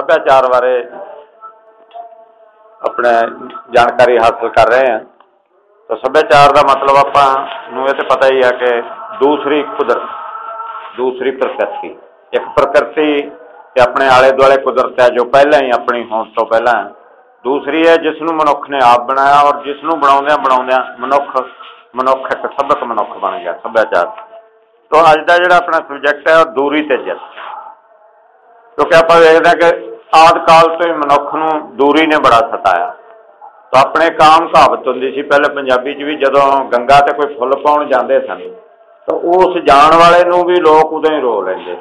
ਸੱਭਿਆਚਾਰ ਬਾਰੇ ਆਪਣੇ ਜਾਣਕਾਰੀ ਹਾਸਲ ਕਰ ਰਹੇ ਹਾਂ। ਤਾਂ ਸੱਭਿਆਚਾਰ ਦਾ ਮਤਲਬ ਆਪਾਂ ਨੂੰ ਇਹ ਤੇ ਪਤਾ ਹੀ ਆ ਕਿ ਦੂਸਰੀ ਕੁਦਰਤ, ਦੂਸਰੀ ਪ੍ਰਕਿਰਤੀ। ਇੱਕ ਪ੍ਰਕਿਰਤੀ ਤੇ ਆਪਣੇ ਆਲੇ ਦੁਆਲੇ ਕੁਦਰਤ ਹੈ ਜੋ ਪਹਿਲਾਂ ਹੀ ਆਪਣੀ ਹੋਂਦ ਤੋਂ ਪਹਿਲਾਂ ਦੂਸਰੀ ਹੈ ਜਿਸ ਨੂੰ ਮਨੁੱਖ ਨੇ ਆਪ ਬਣਾਇਆ ਔਰ ਜਿਸ ਨੂੰ ਬਣਾਉਂਦਿਆਂ ਬਣਾਉਂਦਿਆਂ ਮਨੁੱਖ ਮਨੁੱਖ ਇੱਕ ਸਬਕ ਮਨੁੱਖ ਬਣ ਗਿਆ, ਸੱਭਿਆਚਾਰ। ਤੋਂ ਅੱਜ ਦਾ ਜਿਹੜਾ ਆਪਣਾ ਸਬਜੈਕਟ ਹੈ ਉਹ ਦੂਰੀ ਤੇ ਜਿੱਤ। ਕਿਉਂਕਿ ਆਪਾਂ ਵੇਖਦੇ ਹਾਂ ਕਿ ਆਦ ਕਾਲ ਤੋਂ ਹੀ ਮਨੁੱਖ ਨੂੰ ਦੂਰੀ ਨੇ ਬੜਾ ਸਤਾਇਆ। ਤਾਂ ਆਪਣੇ ਕਾਮ ਕਹਾਵਤ ਹੁੰਦੀ ਸੀ, ਪਹਿਲੇ ਪੰਜਾਬੀ 'ਚ ਵੀ ਜਦੋਂ ਗੰਗਾ ਤੇ ਕੋਈ ਫੁੱਲ ਪਾਉਣ ਜਾਂਦੇ ਸਨ, ਤਾਂ ਉਸ ਜਾਣ ਵਾਲੇ ਨੂੰ ਵੀ ਲੋਕ ਉਦੋਂ ਹੀ ਰੋ ਲੈਂਦੇ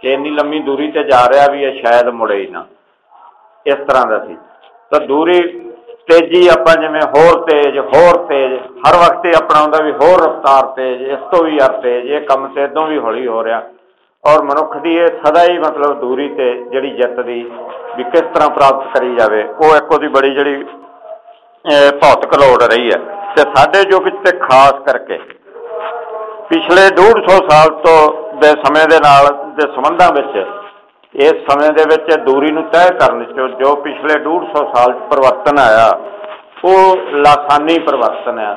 ਕਿ ਇੰਨੀ ਲੰਮੀ ਦੂਰੀ ਤੇ ਜਾ ਰਿਹਾ ਵੀ ਇਹ ਸ਼ਾਇਦ ਮੁੜੇ ਹੀ ਨਾ। ਇਸ ਤਰ੍ਹਾਂ ਦਾ ਸੀ। ਤਾਂ ਦੂਰੀ ਤੇਜ਼ੀ ਆਪਾਂ ਜਿਵੇਂ ਹੋਰ ਤੇਜ਼ ਹੋਰ ਤੇਜ਼, ਹਰ ਵਕਤ ਹੀ ਆਪਣਾ ਹੁੰਦਾ ਵੀ ਹੋਰ ਰਫ਼ਤਾਰ ਤੇਜ਼, ਇਸ ਤੋਂ ਵੀ ਯਾਰ ਤੇਜ਼, ਇਹ ਕੰਮ ਤੇ ਇਦੋਂ ਵੀ ਹੌਲੀ ਹੋ ਰਿਹਾ। ਔਰ ਮਨੁੱਖ ਦੀ ਇਹ ਸਦਾ ਹੀ ਮਤਲਬ ਦੂਰੀ ਤੇ ਜਿਹੜੀ ਜਿੱਤ ਦੀ ਵੀ ਕਿਸ ਤਰ੍ਹਾਂ ਪ੍ਰਾਪਤ ਕਰੀ ਜਾਵੇ, ਉਹ ਇੱਕ ਉਹਦੀ ਬੜੀ ਜਿਹੜੀ, ਅਹ, ਭੌਤਿਕ ਲੋੜ ਰਹੀ ਹੈ। ਤੇ ਸਾਡੇ ਯੁੱਗ 'ਚ ਤੇ ਖਾਸ ਕਰਕੇ ਪਿਛਲੇ 150 ਸਾਲ ਤੋਂ ਦੇ ਸਮੇਂ ਦੇ ਨਾਲ, ਦੇ ਸੰਬੰਧਾਂ ਵਿੱਚ, ਇਸ ਸਮੇਂ ਦੇ ਵਿੱਚ ਦੂਰੀ ਨੂੰ ਤੈਅ ਕਰਨ 'ਚ ਜੋ ਪਿਛਲੇ 150 ਸਾਲ 'ਚ ਪਰਿਵਰਤਨ ਆਇਆ, ਉਹ ਲਾਸਾਨੀ ਪਰਿਵਰਤਨ ਆ।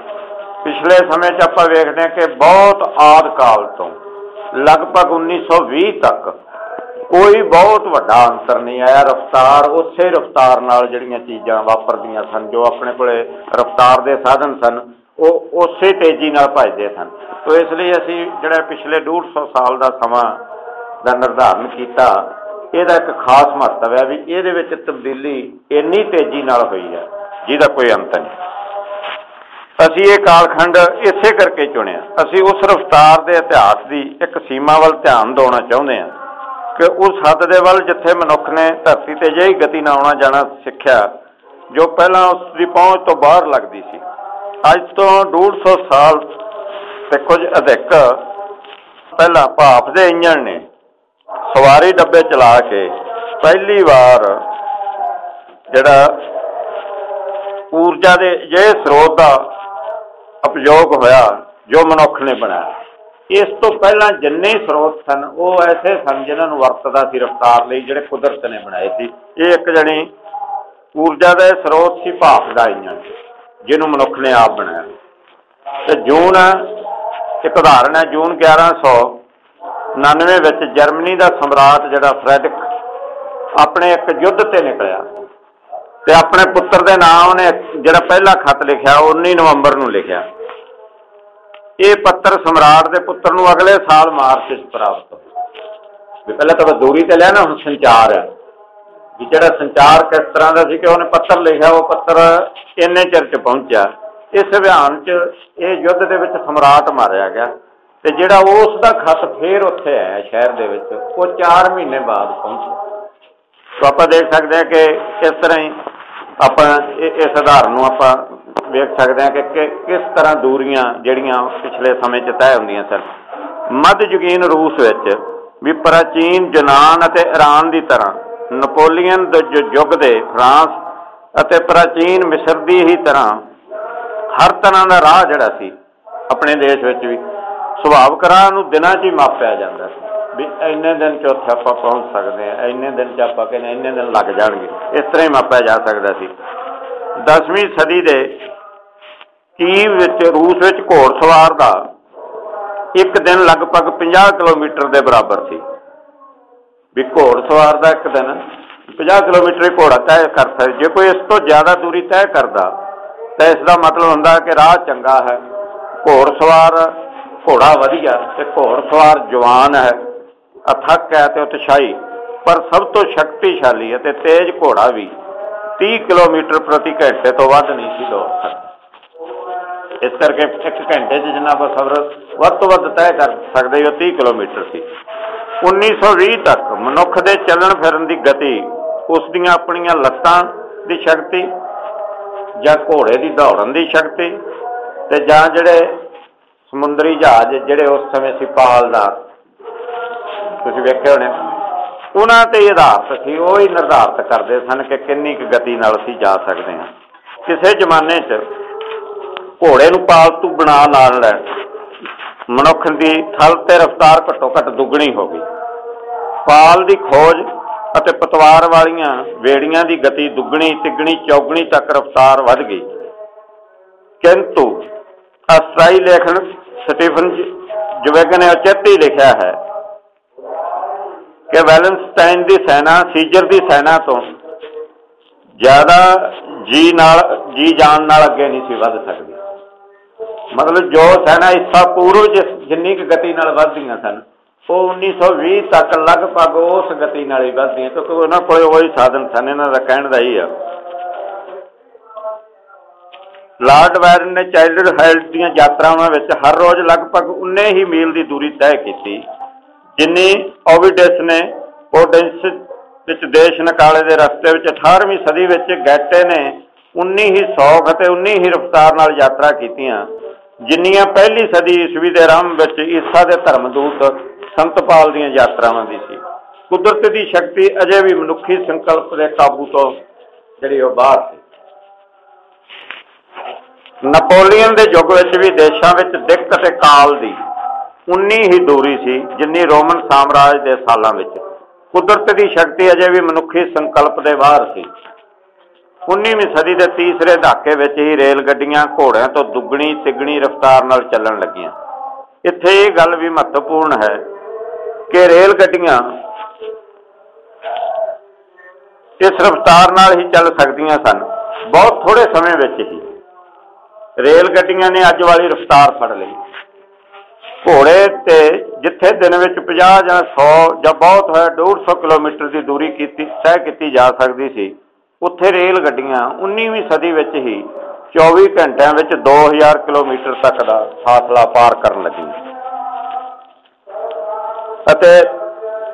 ਪਿਛਲੇ ਸਮੇਂ 'ਚ ਆਪਾਂ ਵੇਖਦੇ ਹਾਂ ਕਿ ਬਹੁਤ ਆਦ ਕਾਲ ਤੋਂ ਲਗਭਗ 1920 ਤੱਕ। ਕੋਈ ਬਹੁਤ ਵੱਡਾ ਅੰਤਰ ਨਹੀਂ ਆਇਆ। ਰਫ਼ਤਾਰ, ਉਸੇ ਰਫ਼ਤਾਰ ਨਾਲ ਜਿਹੜੀਆਂ ਚੀਜ਼ਾਂ ਵਾਪਰਦੀਆਂ ਸਨ, ਜੋ ਆਪਣੇ ਕੋਲੇ ਰਫ਼ਤਾਰ ਦੇ ਸਾਧਨ ਸਨ, ਉਹ ਉਸੇ ਤੇਜ਼ੀ ਨਾਲ ਭੱਜਦੇ ਸਨ। ਤੋ ਇਸ ਲਈ ਅਸੀਂ ਜਿਹੜਾ ਪਿਛਲੇ 150 ਸਾਲ ਦਾ ਸਮਾਂ ਦਾ ਨਿਰਧਾਰਨ ਕੀਤਾ, ਇਹਦਾ ਇੱਕ ਖਾਸ ਮਹੱਤਵ ਹੈ ਵੀ ਇਹਦੇ ਵਿੱਚ ਤਬਦੀਲੀ ਇੰਨੀ ਤੇਜ਼ੀ ਨਾਲ ਹੋਈ ਹੈ, ਜਿਹਦਾ ਕੋਈ ਅੰਤ ਨਹੀਂ। ਅਸੀਂ ਇਹ ਕਾਲਖੰਡ ਇਸੇ ਕਰਕੇ ਚੁਣਿਆ। ਅਸੀਂ ਉਸ ਰਫ਼ਤਾਰ ਦੇ ਇਤਿਹਾਸ ਦੀ ਇੱਕ ਸੀਮਾ ਵੱਲ ਧਿਆਨ ਦਿਵਾਉਣਾ ਚਾਹੁੰਦੇ ਹਾਂ ਕਿ ਉਸ ਹੱਦ ਦੇ ਵੱਲ ਜਿੱਥੇ ਮਨੁੱਖ ਨੇ ਧਰਤੀ ਤੇ ਜਿਹੀ ਗਤੀ ਨਾਲ ਆਉਣਾ ਜਾਣਾ ਸਿੱਖਿਆ, ਜੋ ਪਹਿਲਾਂ ਉਸ ਦੀ ਪਹੁੰਚ ਤੋਂ ਬਾਹਰ ਲੱਗਦੀ ਸੀ। ਅੱਜ ਤੋਂ 150 ਸਾਲ ਤੇ ਕੁਝ ਅਧਿਕ ਪਹਿਲਾਂ ਭਾਪ ਦੇ ਇੰਜਣ ਨੇ ਸਵਾਰੀ ਡੱਬੇ ਚਲਾ ਕੇ ਪਹਿਲੀ ਵਾਰ ਜਿਹੜਾ ਊਰਜਾ ਦੇ ਜੇ ਸਰੋਤ ਦਾ ਉਪਯੋਗ ਹੋਇਆ, ਜੋ ਮਨੁੱਖ ਨੇ ਬਣਾਇਆ। ਇਸ ਤੋਂ ਪਹਿਲਾਂ ਜਿੰਨੇ ਸਰੋਤ ਸਨ, ਉਹ ਐਸੇ ਸਨ ਜਿਨ੍ਹਾਂ ਨੂੰ ਵਰਤਦਾ ਸੀ ਰਫ਼ਤਾਰ ਲਈ, ਜਿਹੜੇ ਕੁਦਰਤ ਨੇ ਬਣਾਏ ਸੀ। ਇਹ ਇੱਕ ਜਣੀ ਊਰਜਾ ਦਾ ਸਰੋਤ ਸੀ ਭਾਪ ਦਾ ਇੰਜਣ, ਜਿਹਨੂੰ ਮਨੁੱਖ ਨੇ ਆਪ ਬਣਾਇਆ। ਤੇ ਜੂਨ ਇੱਕ ਉਦਾਹਰਣ ਹੈ, ਜੂਨ 1199 ਵਿੱਚ ਜਰਮਨੀ ਦਾ ਸਮਰਾਟ ਜਿਹੜਾ ਫਰੈਡਿਕ ਆਪਣੇ ਇੱਕ ਯੁੱਧ ਤੇ ਨਿਕਲਿਆ। ਤੇ ਆਪਣੇ ਪੁੱਤਰ ਦੇ ਨਾਮ ਉਹਨੇ ਜਿਹੜਾ ਪਹਿਲਾ ਖਤ ਲਿਖਿਆ 19 ਨਵੰਬਰ ਨੂੰ ਲਿਖਿਆ। ਇਹ ਪੱਤਰ ਸਮਰਾਟ ਦੇ ਪੁੱਤਰ ਨੂੰ ਅਗਲੇ ਸਾਲ ਮਾਰਚ ਵਿੱਚ ਪ੍ਰਾਪਤ ਵੀ ਪਹਿਲਾਂ ਤਾਂ ਦੂਰੀ ਤੇ ਲਿਆ ਨਾ, ਹੁਣ ਸੰਚਾਰ ਹੈ। ਵੀ ਜਿਹੜਾ ਸੰਚਾਰ ਕਿਸ ਤਰ੍ਹਾਂ ਦਾ ਸੀ ਕਿ ਉਹਨੇ ਪੱਤਰ ਲਿਖਿਆ, ਉਹ ਪੱਤਰ ਇੰਨੇ ਚਿਰ ਚ ਪਹੁੰਚਿਆ। ਇਸ ਅਭਿਆਨ ਚ ਇਹ ਯੁੱਧ ਦੇ ਵਿੱਚ ਸਮਰਾਟ ਮਾਰਿਆ ਗਿਆ। ਤੇ ਜਿਹੜਾ ਉਸ ਦਾ ਖੱਤ ਫੇਰ ਉੱਥੇ ਆਇਆ ਸ਼ਹਿਰ ਦੇ ਵਿੱਚ, ਉਹ 4 ਮਹੀਨੇ ਬਾਅਦ ਪਹੁੰਚਿਆ। ਸੋ ਆਪਾਂ ਦੇਖ ਸਕਦੇ ਹਾਂ ਕਿ ਇਸ ਤਰ੍ਹਾਂ ਹੀ ਆਪਾਂ ਇਹ, ਇਸ ਨੂੰ ਆਪਾਂ ਵੇਖ ਸਕਦੇ ਹਾਂ ਕਿ ਕਿਸ ਤਰ੍ਹਾਂ ਦੂਰੀਆਂ ਜਿਹੜੀਆਂ ਪਿਛਲੇ ਸਮੇਂ 'ਚ ਤੈਅ ਹੁੰਦੀਆਂ ਸਨ। ਮੱਧਯੁਗੀਨ ਰੂਸ ਵਿੱਚ ਵੀ ਪ੍ਰਾਚੀਨ ਯੂਨਾਨ ਅਤੇ ਈਰਾਨ ਦੀ ਤਰ੍ਹਾਂ ਨਪੋਲੀਅਨ ਦੇ ਯੁੱਗ ਦੇ ਫਰਾਂਸ ਅਤੇ ਪ੍ਰਾਚੀਨ ਮਿਸਰ ਦੀ ਹੀ ਤਰ੍ਹਾਂ ਹਰ ਤਰ੍ਹਾਂ ਦਾ ਰਾਹ ਜਿਹੜਾ ਸੀ, ਆਪਣੇ ਦੇਸ਼ ਵਿੱਚ ਵੀ ਸੁਭਾਵਕ ਰਾਹ ਨੂੰ ਦਿਨਾਂ 'ਚ ਹੀ ਮਾਪਿਆ ਜਾਂਦਾ ਸੀ। ਵੀ ਇੰਨੇ ਦਿਨ 'ਚ ਉੱਥੇ ਆਪਾਂ ਪਹੁੰਚ ਸਕਦੇ ਆ ਇੰਨੇ ਦਿਨ 'ਚ ਆਪਾਂ ਕਹਿੰਦੇ ਇੰਨੇ ਦਿਨ ਲੱਗ ਜਾਣਗੇ। ਇਸ ਤਰ੍ਹਾਂ ਹੀ ਮਾਪਿਆ ਜਾ ਸਕਦਾ ਸੀ। 10ਵੀਂ ਸਦੀ ਦੇ ਕੀਵ ਵਿੱਚ ਰੂਸ ਵਿੱਚ ਘੋੜਸਵਾਰ ਦਾ ਇੱਕ ਦਿਨ ਲਗਭਗ 50 ਕਿਲੋਮੀਟਰ ਦੇ ਬਰਾਬਰ ਸੀ। ਵੀ ਘੋੜਸਵਾਰ ਦਾ ਇੱਕ ਦਿਨ 50 ਕਿਲੋਮੀਟਰ ਹੀ ਘੋੜਾ ਤੈਅ ਕਰ ਸਕਦਾ ਜੇ ਕੋਈ ਇਸ ਤੋਂ ਜ਼ਿਆਦਾ ਦੂਰੀ ਤੈਅ ਕਰਦਾ, ਤਾਂ ਇਸ ਦਾ ਮਤਲਬ ਹੁੰਦਾ ਕਿ ਰਾਹ ਚੰਗਾ ਹੈ, ਘੋੜਸਵਾਰ ਘੋੜਾ ਵਧੀਆ ਤੇ ਘੋੜਸਵਾਰ ਜਵਾਨ ਹੈ। ਅਥਕ ਹੈ ਤੇ ਉਤਸ਼ਾਹੀ, ਪਰ ਸਭ ਤੋਂ ਸ਼ਕਤੀਸ਼ਾਲੀ ਹੈ ਤੇਜ਼ ਘੋੜਾ ਵੀ 30 ਕਿਲੋਮੀਟਰ ਪ੍ਰਤੀ ਘੰਟੇ ਤੋਂ ਵੱਧ ਨਹੀਂ ਸੀ ਦੌੜ ਸਕਦਾ। ਇਸ ਕਰਕੇ ਇੱਕ ਘੰਟੇ 'ਚ ਜਿੰਨਾ ਆਪਾਂ ਸਫ਼ਰ ਵੱਧ ਤੋਂ ਵੱਧ ਤੈਅ ਕਰ ਸਕਦੇ ਹੋ 30 ਕਿਲੋਮੀਟਰ ਸੀ। 1920 ਤੱਕ ਮਨੁੱਖ ਦੇ ਚੱਲਣ ਫਿਰਨ ਦੀ ਗਤੀ, ਉਸ ਦੀਆਂ ਆਪਣੀਆਂ ਲੱਤਾਂ ਦੀ ਸ਼ਕਤੀ ਜਾਂ ਘੋੜੇ ਦੀ ਦੌੜਨ ਦੀ ਸ਼ਕਤੀ ਤੇ ਜਾਂ ਜਿਹੜੇ ਸਮੁੰਦਰੀ ਜਹਾਜ਼ ਜਿਹੜੇ ਉਸ ਸਮੇਂ ਸੀ ਪਾਲਦਾਰ ਤੁਸੀਂ ਵੇਖੇ ਹੋਣੇ। ਉਹਨਾਂ ਤੇ ਹੀ ਆਧਾਰਿਤ ਸੀ, ਉਹ ਹੀ ਨਿਰਧਾਰਿਤ ਕਰਦੇ ਸਨ ਕਿ ਕਿੰਨੀ ਕੁ ਗਤੀ ਨਾਲ ਅਸੀਂ ਜਾ ਸਕਦੇ ਹਾਂ। ਕਿਸੇ ਜ਼ਮਾਨੇ 'ਚ ਘੋੜੇ ਨੂੰ ਪਾਲਤੂ ਬਣਾ ਨਾਲ ਲੈ, ਮਨੁੱਖ ਦੀ ਥਲ ਤੇ ਰਫ਼ਤਾਰ ਘੱਟੋ ਘੱਟ ਦੁੱਗਣੀ ਹੋ ਗਈ। ਪਾਲ ਦੀ ਖੋਜ ਅਤੇ ਪਤਵਾਰ ਵਾਲੀਆਂ ਵੇੜੀਆਂ ਦੀ ਗਤੀ ਦੁੱਗਣੀ, ਤਿੱਗਣੀ, ਚੌਗਣੀ ਤੱਕ ਰਫ਼ਤਾਰ ਵੱਧ ਗਈ। ਕਿੰਤੂ ਅਸਥਾਈ ਲੇਖਣ ਸਟੀਫਨ ਜਵੇਗ ਨੇ ਉਚੇਤੀ ਲਿਖਿਆ ਹੈ ਕਿ ਵੈਲਨਸਟਾਈਨ ਦੀ ਸੈਨਾ, ਸੀਜਰ ਦੀ ਸੈਨਾ ਤੋਂ ਜ਼ਿਆਦਾ ਜੀ ਨਾਲ, ਜੀ ਜਾਣ ਨਾਲ ਅੱਗੇ ਨਹੀਂ ਸੀ ਵੱਧ ਸਕਦੀ। ਮਤਲਬ ਜੋ ਸੈਨਾ ਇਸਾ ਪੂਰਵ ਜਿੰਨੀ ਕੁ ਗਤੀ ਨਾਲ ਵੱਧਦੀਆਂ ਸਨ, ਉਹ 1920 ਤੱਕ ਲਗਭਗ ਉਸ ਗਤੀ ਨਾਲ ਹੀ ਵੱਧਦੀਆਂ, ਕਿਉਂਕਿ ਉਹਨਾਂ ਕੋਲੇ ਉਹੀ ਸਾਧਨ ਸਨ, ਇਹਨਾਂ ਦਾ ਕਹਿਣ ਦਾ ਹੀ ਆ। ਲਾਰਡ ਵਾਇਰਨ ਨੇ ਚਾਈਲਡ ਹੈਲਥ ਦੀਆਂ ਯਾਤਰਾਵਾਂ ਵਿੱਚ ਹਰ ਰੋਜ਼ ਲਗਭਗ ਉਨੇ ਹੀ ਮੀਲ ਦੀ ਦੂਰੀ ਤੈਅ ਕੀਤੀ। ਜਿੰਨੀ ਓਵਿਡਸ ਨੇ ਪੋਡੈਂਸ ਵਿੱਚ, ਦੇਸ਼ ਨਕਾਲੇ ਦੇ ਰਸਤੇ ਵਿੱਚ 18ਵੀਂ ਸਦੀ ਵਿੱਚ ਗੈਟੇ ਨੇ 19 ਹੀ ਸੌਖ ਅਤੇ 19 ਹੀ ਰਫ਼ਤਾਰ ਨਾਲ ਯਾਤਰਾ ਕੀਤੀਆਂ। ਜਿੰਨੀਆਂ ਪਹਿਲੀ ਸਦੀ ਈਸਵੀ ਦੇ ਆਰੰਭ ਵਿੱਚ ਈਸਾ ਦੇ ਧਰਮਦੂਤ ਸੰਤਪਾਲ ਦੀਆਂ ਯਾਤਰਾਵਾਂ ਦੀ ਸੀ। ਕੁਦਰਤ ਦੀ ਸ਼ਕਤੀ ਅਜੇ ਵੀ ਮਨੁੱਖੀ ਸੰਕਲਪ ਦੇ ਕਾਬੂ ਤੋਂ ਜਿਹੜੀ ਉਹ ਬਾਹਰ ਸੀ। ਨਪੋਲੀਅਨ ਦੇ ਯੁੱਗ ਵਿੱਚ ਵੀ ਦੇਸ਼ਾਂ ਵਿੱਚ ਦਿੱਕ ਅਤੇ ਕਾਲ ਦੀ ਉਨੀ ਹੀ ਦੂਰੀ ਸੀ ਜਿੰਨੀ ਰੋਮਨ ਸਾਮਰਾਜ ਦੇ ਸਾਲਾਂ ਵਿੱਚ। ਕੁਦਰਤ ਦੀ ਸ਼ਕਤੀ ਅਜੇ ਵੀ ਮਨੁੱਖੀ ਸੰਕਲਪ ਦੇ ਬਾਹਰ ਸੀ। 19ਵੀਂ ਸਦੀ ਦੇ ਤੀਸਰੇ ਦਹਾਕੇ ਵਿੱਚ ਹੀ ਰੇਲ ਗੱਡੀਆਂ ਘੋੜਿਆਂ ਤੋਂ ਦੁੱਗਣੀ ਤਿੱਗਣੀ ਰਫ਼ਤਾਰ ਨਾਲ ਚੱਲਣ ਲੱਗੀਆਂ। ਇੱਥੇ ਇਹ ਗੱਲ ਵੀ ਮਹੱਤਵਪੂਰਨ ਹੈ ਕਿ ਰੇਲ ਗੱਡੀਆਂ ਇਸ ਰਫ਼ਤਾਰ ਨਾਲ ਹੀ ਚੱਲ ਸਕਦੀਆਂ ਸਨ। ਬਹੁਤ ਥੋੜੇ ਸਮੇਂ ਵਿੱਚ ਹੀ ਰੇਲ ਗੱਡੀਆਂ ਨੇ ਅੱਜ ਵਾਲੀ ਰਫ਼ਤਾਰ ਫੜ ਲਈ। ਘੋੜੇ ਤੇ ਜਿੱਥੇ ਦਿਨ ਵਿੱਚ 50 ਜਾਂ 100 ਜਾਂ ਬਹੁਤ ਹੋਇਆ 150 ਕਿਲੋਮੀਟਰ ਦੀ ਦੂਰੀ ਕੀਤੀ, ਤੈਅ ਕੀਤੀ ਜਾ ਸਕਦੀ ਸੀ, ਉੱਥੇ ਰੇਲ ਗੱਡੀਆਂ 19ਵੀਂ ਸਦੀ ਵਿੱਚ ਹੀ 24 ਘੰਟਿਆਂ ਵਿੱਚ 2000 ਕਿਲੋਮੀਟਰ ਤੱਕ ਦਾ ਫਾਸਲਾ ਪਾਰ ਕਰਨ ਲੱਗੀਆਂ ਅਤੇ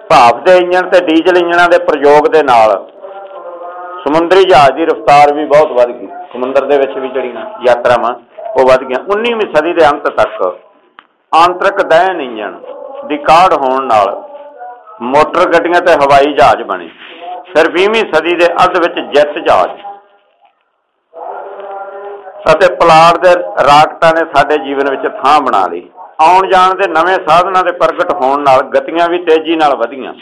ਭਾਫ ਦੇ ਇੰਜਣ ਤੇ ਡੀਜ਼ਲ ਇੰਜਣਾਂ ਦੇ ਪ੍ਰਯੋਗ ਦੇ ਨਾਲ ਸਮੁੰਦਰੀ ਜਹਾਜ਼ ਦੀ ਰਫ਼ਤਾਰ ਵੀ ਬਹੁਤ ਵੱਧ ਗਈ। ਸਮੁੰਦਰ ਦੇ ਵਿੱਚ ਵੀ ਜਿਹੜੀਆਂ ਯਾਤਰਾਵਾਂ ਉਹ ਵੱਧ ਗਈਆਂ। 19ਵੀਂ ਸਦੀ ਦੇ ਅੰਤ ਤੱਕ ਆਂਤਰਿਕ ਦਹਿਨ ਇੰਜਣ ਦੀ ਕਾਢ ਹੋਣ ਨਾਲ ਮੋਟਰ ਗੱਡੀਆਂ ਤੇ ਹਵਾਈ ਜਹਾਜ਼ ਬਣੇ। ਫਿਰ 20ਵੀਂ ਸਦੀ ਦੇ ਅੱਧ ਵਿੱਚ ਜੈਟ ਜਹਾਜ਼। ਅਤੇ ਪਲਾਟ ਦੇ ਰਾਕਟਾਂ ਨੇ ਸਾਡੇ ਜੀਵਨ ਵਿੱਚ ਥਾਂ ਬਣਾ ਲਈ। ਆਉਣ ਜਾਣ ਦੇ ਨਵੇਂ ਸਾਧਨਾਂ ਦੇ ਪ੍ਰਗਟ ਹੋਣ ਨਾਲ ਗਤੀਆਂ ਵੀ ਤੇਜ਼ੀ ਨਾਲ ਵਧੀਆਂ।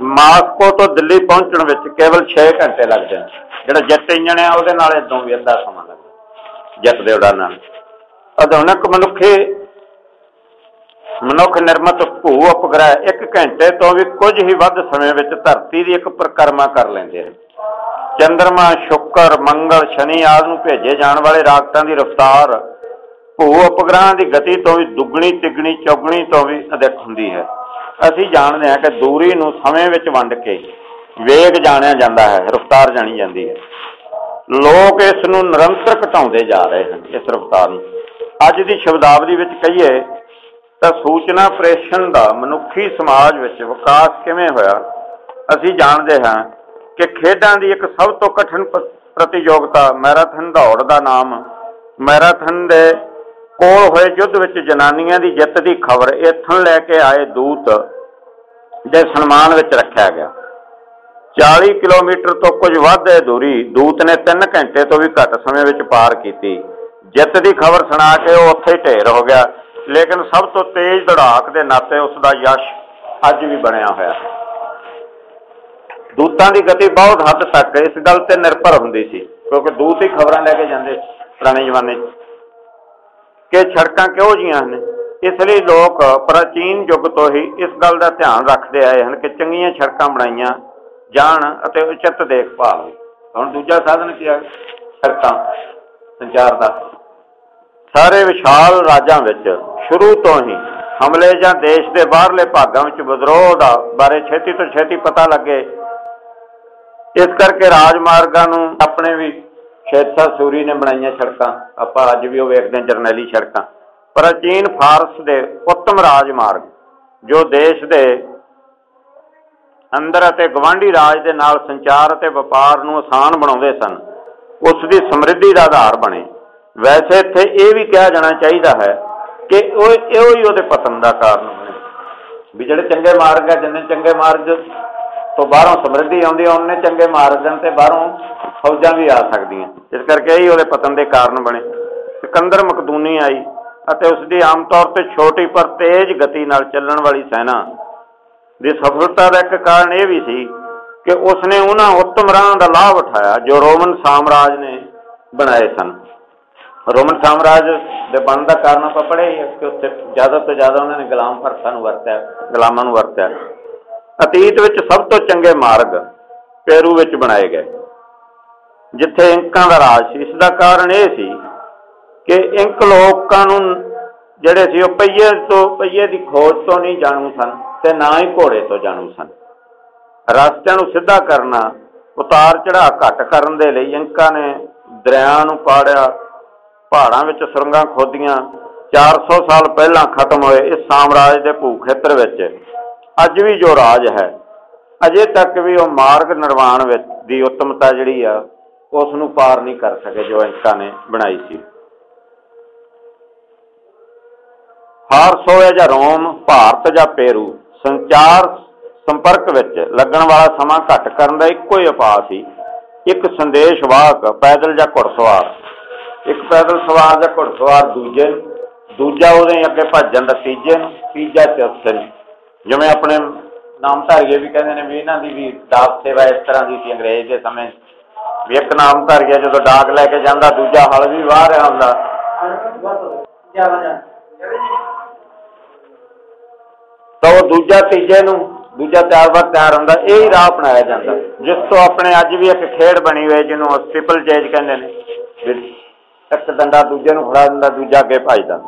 ਮਾਸਕੋ ਤੋਂ ਦਿੱਲੀ ਪਹੁੰਚਣ ਵਿੱਚ ਕੇਵਲ 6 ਘੰਟੇ ਲੱਗਦੇ ਨੇ। ਜਿਹੜਾ ਜੈਟ ਇੰਜਣ ਹੈ ਉਹਦੇ ਨਾਲ ਇਦੋਂ ਵੀ ਅੱਧਾ ਸਮਾਂ ਲੱਗਦਾ। ਜੈਟ ਦੇ ਉਡਾਨਾਂ ਨਾਲ। ਆਧੁਨਿਕ ਮਨੁੱਖੀ, ਮਨੁੱਖ ਨਿਰਮਤ ਭੂ ਉਪਗ੍ਰਹਿ 1 ਘੰਟੇ ਤੋਂ ਵੀ ਕੁਝ ਹੀ ਵੱਧ ਸਮੇਂ ਵਿੱਚ ਧਰਤੀ ਦੀ ਇੱਕ ਪਰਿਕਰਮਾ ਕਰ ਲੈਂਦੇ ਹਨ। ਚੰ드ਰਮਾ ਸ਼ੁੱਕਰ, ਮੰਗਲ, ਸ਼ਨੀ ਆਦਿ ਨੂੰ ਭੇਜੇ ਜਾਣ ਵਾਲੇ ਰਾਕਟਾਂ ਦੀ ਰਫ਼ਤਾਰ ਭੂ ਉਪਗ੍ਰਹਾਂ ਦੀ ਗਤੀ ਤੋਂ ਵੀ ਦੁੱਗਣੀ, ਤਿੱਗਣੀ, ਚੌਗਣੀ ਤੋਂ ਵੀ ਅਧਿਕ ਹੁੰਦੀ ਹੈ। ਅਸੀਂ ਜਾਣਦੇ ਹਾਂ ਕਿ ਦੂਰੀ ਨੂੰ ਸਮੇਂ ਵਿੱਚ ਵੰਡ ਕੇ ਵੇਗ ਜਾਣਿਆ ਜਾਂਦਾ ਹੈ, ਰਫ਼ਤਾਰ ਜਾਣੀ ਜਾਂਦੀ ਹੈ। ਲੋਕ ਇਸ ਨੂੰ ਨਿਰੰਤਰ ਘਟਾਉਂਦੇ ਜਾ ਰਹੇ ਹਨ, ਇਸ ਰਫ਼ਤਾਰ ਨੂੰ। ਅੱਜ ਦੀ ਸ਼ਬਦਾਵਲੀ ਵਿੱਚ ਕਹੀਏ ਤਾਂ ਸੂਚਨਾ ਪ੍ਰੇਸ਼ਣ ਦਾ ਮਨੁੱਖੀ ਸਮਾਜ ਵਿੱਚ ਵਿਕਾਸ ਕਿਵੇਂ ਹੋਇਆ? ਅਸੀਂ ਜਾਣਦੇ ਹਾਂ ਕਿ ਖੇਡਾਂ ਦੀ ਇੱਕ ਸਭ ਤੋਂ ਕਠਿਨ ਪ੍ਰਤੀਯੋਗਤਾ ਮੈਰਾਥਨ ਦੌੜ ਦਾ ਨਾਮ। ਮੈਰਾਥਨ ਦੇ ਕੋਲ ਹੋਏ ਯੁੱਧ ਵਿੱਚ ਜਨਾਨੀਆਂ ਦੀ ਜਿੱਤ ਦੀ ਖਬਰ ਇੱਥੋਂ ਲੈ ਕੇ ਆਏ ਦੂਤ ਦੇ ਸਨਮਾਨ ਵਿੱਚ ਰੱਖਿਆ ਗਿਆ। 40 ਕਿਲੋਮੀਟਰ ਤੋਂ ਕੁਝ ਵੱਧ ਦੂਰੀ ਦੂਤ ਨੇ 3 ਘੰਟੇ ਤੋਂ ਵੀ ਘੱਟ ਸਮੇਂ ਵਿੱਚ ਪਾਰ ਕੀਤੀ। ਜਿੱਤ ਦੀ ਖਬਰ ਸੁਣਾ ਕੇ ਉਹ ਉੱਥੇ ਢੇਰ ਹੋ ਗਿਆ। ਲੇਕਿਨ ਸਭ ਤੋਂ ਤੇਜ਼ ਦੜਾਕ ਦੇ ਨਾਤੇ ਉਸ ਦਾ ਯਸ਼ ਅੱਜ ਵੀ ਬਣਿਆ ਹੋਇਆ ਹੈ। ਦੂਤਾਂ ਦੀ ਗਤੀ ਬਹੁਤ ਹੱਦ ਤੱਕ ਇਸ ਗੱਲ ਤੇ ਨਿਰਭਰ ਹੁੰਦੀ ਸੀ, ਕਿਉਂਕਿ ਦੂਤ ਹੀ ਖਬਰਾਂ ਲੈ ਕੇ ਜਾਂਦੇ ਪੁਰਾਣੇ ਜ਼ਮਾਨੇ 'ਚ। ਕਿ ਸੜਕਾਂ ਕਿਹੋ ਜੀਆਂ ਹਨ? ਇਸ ਲਈ ਲੋਕ ਪ੍ਰਾਚੀਨ ਯੁੱਗ ਤੋਂ ਹੀ ਇਸ ਗੱਲ ਦਾ ਧਿਆਨ ਰੱਖਦੇ ਆਏ ਹਨ ਕਿ ਚੰਗੀਆਂ ਸੜਕਾਂ ਬਣਾਈਆਂ ਜਾਣ ਅਤੇ ਉਚਿਤ ਦੇਖਭਾਲ। ਹੁਣ ਦੂਜਾ ਸਾਧਨ ਕੀ ਹੈ? ਸੜਕਾਂ, ਸੰਚਾਰ ਦਾ। ਸਾਰੇ ਵਿਸ਼ਾਲ ਰਾਜਾਂ ਵਿੱਚ ਸ਼ੁਰੂ ਤੋਂ ਹੀ ਹਮਲੇ ਜਾਂ ਦੇਸ਼ ਦੇ ਬਾਹਰਲੇ ਭਾਗਾਂ ਵਿੱਚ ਵਿਦਰੋਹ ਦਾ ਬਾਰੇ ਛੇਤੀ ਤੋਂ ਛੇਤੀ ਪਤਾ ਲੱਗੇ। ਇਸ ਕਰਕੇ ਰਾਜਮਾਰਗਾਂ ਨੂੰ ਆਪਣੇ ਵੀ ਸ਼ੇਤਸਾ ਸੂਰੀ ਨੇ ਬਣਾਈਆਂ ਸੜਕਾਂ। ਆਪਾਂ ਅੱਜ ਵੀ ਉਹ ਵੇਖਦੇ ਹਾਂ, ਜਰਨੈਲੀ ਸੜਕਾਂ। ਪ੍ਰਾਚੀਨ ਫਾਰਸ ਦੇ ਉੱਤਮ ਰਾਜਮਾਰਗ, ਜੋ ਦੇਸ਼ ਦੇ ਅੰਦਰ ਅਤੇ ਗਵਾਂਢੀ ਰਾਜ ਦੇ ਨਾਲ ਸੰਚਾਰ ਅਤੇ ਵਪਾਰ ਨੂੰ ਆਸਾਨ ਬਣਾਉਂਦੇ ਸਨ, ਉਸ ਦੀ ਸਮਰਿੱਧੀ ਦਾ ਆਧਾਰ ਬਣੇ। ਵੈਸੇ ਇੱਥੇ ਇਹ ਵੀ ਕਿਹਾ ਜਾਣਾ ਚਾਹੀਦਾ ਹੈ ਕਿ ਉਹ ਇਹੋ ਹੀ ਉਹਦੇ ਪਤਨ ਦਾ ਕਾਰਨ ਬਣੇ ਵੀ ਜਿਹੜੇ ਚੰਗੇ ਮਾਰਗ ਆ, ਜਿੰਨੇ ਚੰਗੇ ਮਾਰਗ ਤੋਂ ਬਾਹਰੋਂ ਸਮਰਿੱਧੀ ਆਉਂਦੀ ਆ, ਉਹਨੇ ਚੰਗੇ ਮਾਰਗ ਤੇ ਬਾਹਰੋਂ ਫੌਜਾਂ ਵੀ ਆ ਸਕਦੀਆਂ। ਇਸ ਕਰਕੇ ਹੀ ਉਹਦੇ ਪਤਨ ਦੇ ਕਾਰਨ ਬਣੇ। ਸਿਕੰਦਰ ਮਕਦੂਨੀ ਆਈ ਅਤੇ ਉਸ ਦੀ ਆਮ ਤੌਰ ਤੇ ਛੋਟੀ ਪਰ ਤੇਜ਼ ਗਤੀ ਨਾਲ ਚੱਲਣ ਵਾਲੀ ਸੈਨਾ ਦੀ ਸਫਲਤਾ ਦਾ ਇੱਕ ਕਾਰਨ ਇਹ ਵੀ ਸੀ ਕਿ ਉਸਨੇ ਉਹਨਾਂ ਉੱਤਮ ਰਾਹਾਂ ਦਾ ਲਾਭ ਉਠਾਇਆ ਜੋ ਰੋਮਨ ਸਾਮਰਾਜ ਨੇ ਬਣਾਏ ਸਨ। ਰੋਮਨ ਸਾਮਰਾਜ ਦੇ ਬਣਨ ਦਾ ਕਾਰਨ ਆਪਾਂ ਪੜ੍ਹਿਆ ਹੀ ਕਿ ਉੱਥੇ ਜ਼ਿਆਦਾ ਤੋਂ ਜ਼ਿਆਦਾ ਉਹਨਾਂ ਨੇ ਗੁਲਾਮ ਭਰਤਾਂ ਨੂੰ ਵਰਤਿਆ, ਗੁਲਾਮਾਂ ਨੂੰ ਵਰਤਿਆ। ਅਤੀਤ ਵਿੱਚ ਸਭ ਤੋਂ ਚੰਗੇ ਮਾਰਗ ਪੇਰੂ ਵਿੱਚ ਬਣਾਏ ਗਏ, ਜਿੱਥੇ ਇੰਕਾਂ ਦਾ ਰਾਜ ਸੀ। ਇਸ ਦਾ ਕਾਰਨ ਇਹ ਸੀ ਕਿ ਇੰਕ ਲੋਕਾਂ ਨੂੰ ਜਿਹੜੇ ਸੀ ਉਹ ਪਈਏ ਤੋਂ ਪਈਏ ਦੀ ਖੋਜ ਤੋਂ ਨਹੀਂ ਜਾਣੂ ਸਨ ਤੇ ਨਾ ਹੀ ਘੋੜੇ ਤੋਂ ਜਾਣੂ ਸਨ। ਰਸਤਿਆਂ ਨੂੰ ਸਿੱਧਾ ਕਰਨਾ ਉਤਾਰ ਚੜਾ ਘੱਟ ਕਰਨ ਦੇ ਲਈ ਇੰਕਾਂ ਨੇ ਦਰਿਆ ਨੂੰ ਪਾੜਿਆ ਪਹਾੜਾਂ ਵਿੱਚ ਸੁਰੰਗਾਂ ਖੋਦੀਆਂ। 400 ਸਾਲ ਪਹਿਲਾਂ ਖਤਮ ਹੋਏ ਇਸ ਸਾਮਰਾਜ ਦੇ ਭੂ ਵਿੱਚ। ਅੱਜ ਵੀ ਜੋ ਰਾਜ ਹੈ, ਅਜੇ ਤੱਕ ਵੀ ਉਹ ਮਾਰਗ ਨਿਰਵਾਣ ਵਿੱਚ ਦੀ ਉੱਤਮਤਾ ਜਿਹੜੀ ਆ ਉਸ ਨੂੰ ਪਾਰ ਨਹੀਂ ਕਰ ਸਕੇ ਜੋ ਇੰਕਾਂ ਨੇ ਬਣਾਈ ਸੀ। ਹਾਰਸੋਏ ਜਾਂ ਰੋਮ, ਭਾਰਤ ਜਾਂ ਪੇਰੂ, ਸੰਚਾਰ ਸੰਪਰਕ ਵਿੱਚ ਲੱਗਣ ਵਾਲਾ ਸਮਾਂ ਘੱਟ ਕਰਨ ਦਾ ਇੱਕੋ ਹੀ ਉਪਾਅ ਸੀ। ਇੱਕ ਸੰਦੇਸ਼ ਵਾਹਕ ਪੈਦਲ ਜਾਂ ਘੁੜਸਵਾਰ। ਇੱਕ ਪੈਦਲ ਸਵਾਰ ਜਾਂ ਘੁੜਸਵਾਰ ਦੂਜੇ ਨੂੰ, ਦੂਜਾ ਉਹਦੇ ਅੱਗੇ ਭੱਜਣ ਦਾ ਤੀਜੇ ਨੂੰ ਤੀਜਾ ਚੌਥੇ ਨੂੰ। ਜਿਵੇਂ ਆਪਣੇ ਨਾਮਧਾਰੀਏ ਵੀ ਕਹਿੰਦੇ ਨੇ ਵੀ ਇਹਨਾਂ ਦੀ ਵੀ ਡਾਕ ਸੇਵਾ ਇਸ ਤਰ੍ਹਾਂ ਦੀ ਸੀ ਅੰਗਰੇਜ਼ ਦੇ ਸਮੇਂ। ਵੀ ਇੱਕ ਨਾਮਧਾਰੀਆ ਜਦੋਂ ਡਾਕ ਲੈ ਕੇ ਜਾਂਦਾ ਦੂਜਾ ਹਲ ਵੀ ਵਾਹ ਰਿਹਾ ਹੁੰਦਾ। ਤਾਂ ਉਹ ਦੂਜਾ ਤੀਜੇ ਨੂੰ ਦੂਜਾ ਤਿਆਰ ਵਾਰ ਤਿਆਰ ਹੁੰਦਾ ਇਹ ਹੀ ਰਾਹ ਅਪਣਾਇਆ ਜਾਂਦਾ। ਜਿਸ ਤੋਂ ਆਪਣੇ ਅੱਜ ਵੀ ਇੱਕ ਖੇਡ ਬਣੀ ਹੋਈ ਜਿਹਨੂੰ ਸਿਪਲ ਚੇਜ ਕਹਿੰਦੇ ਨੇ। ਇੱਕ ਡੰਡਾ ਦੂਜੇ ਨੂੰ ਫੜਾ ਦਿੰਦਾ, ਦੂਜਾ ਅੱਗੇ ਭੱਜਦਾ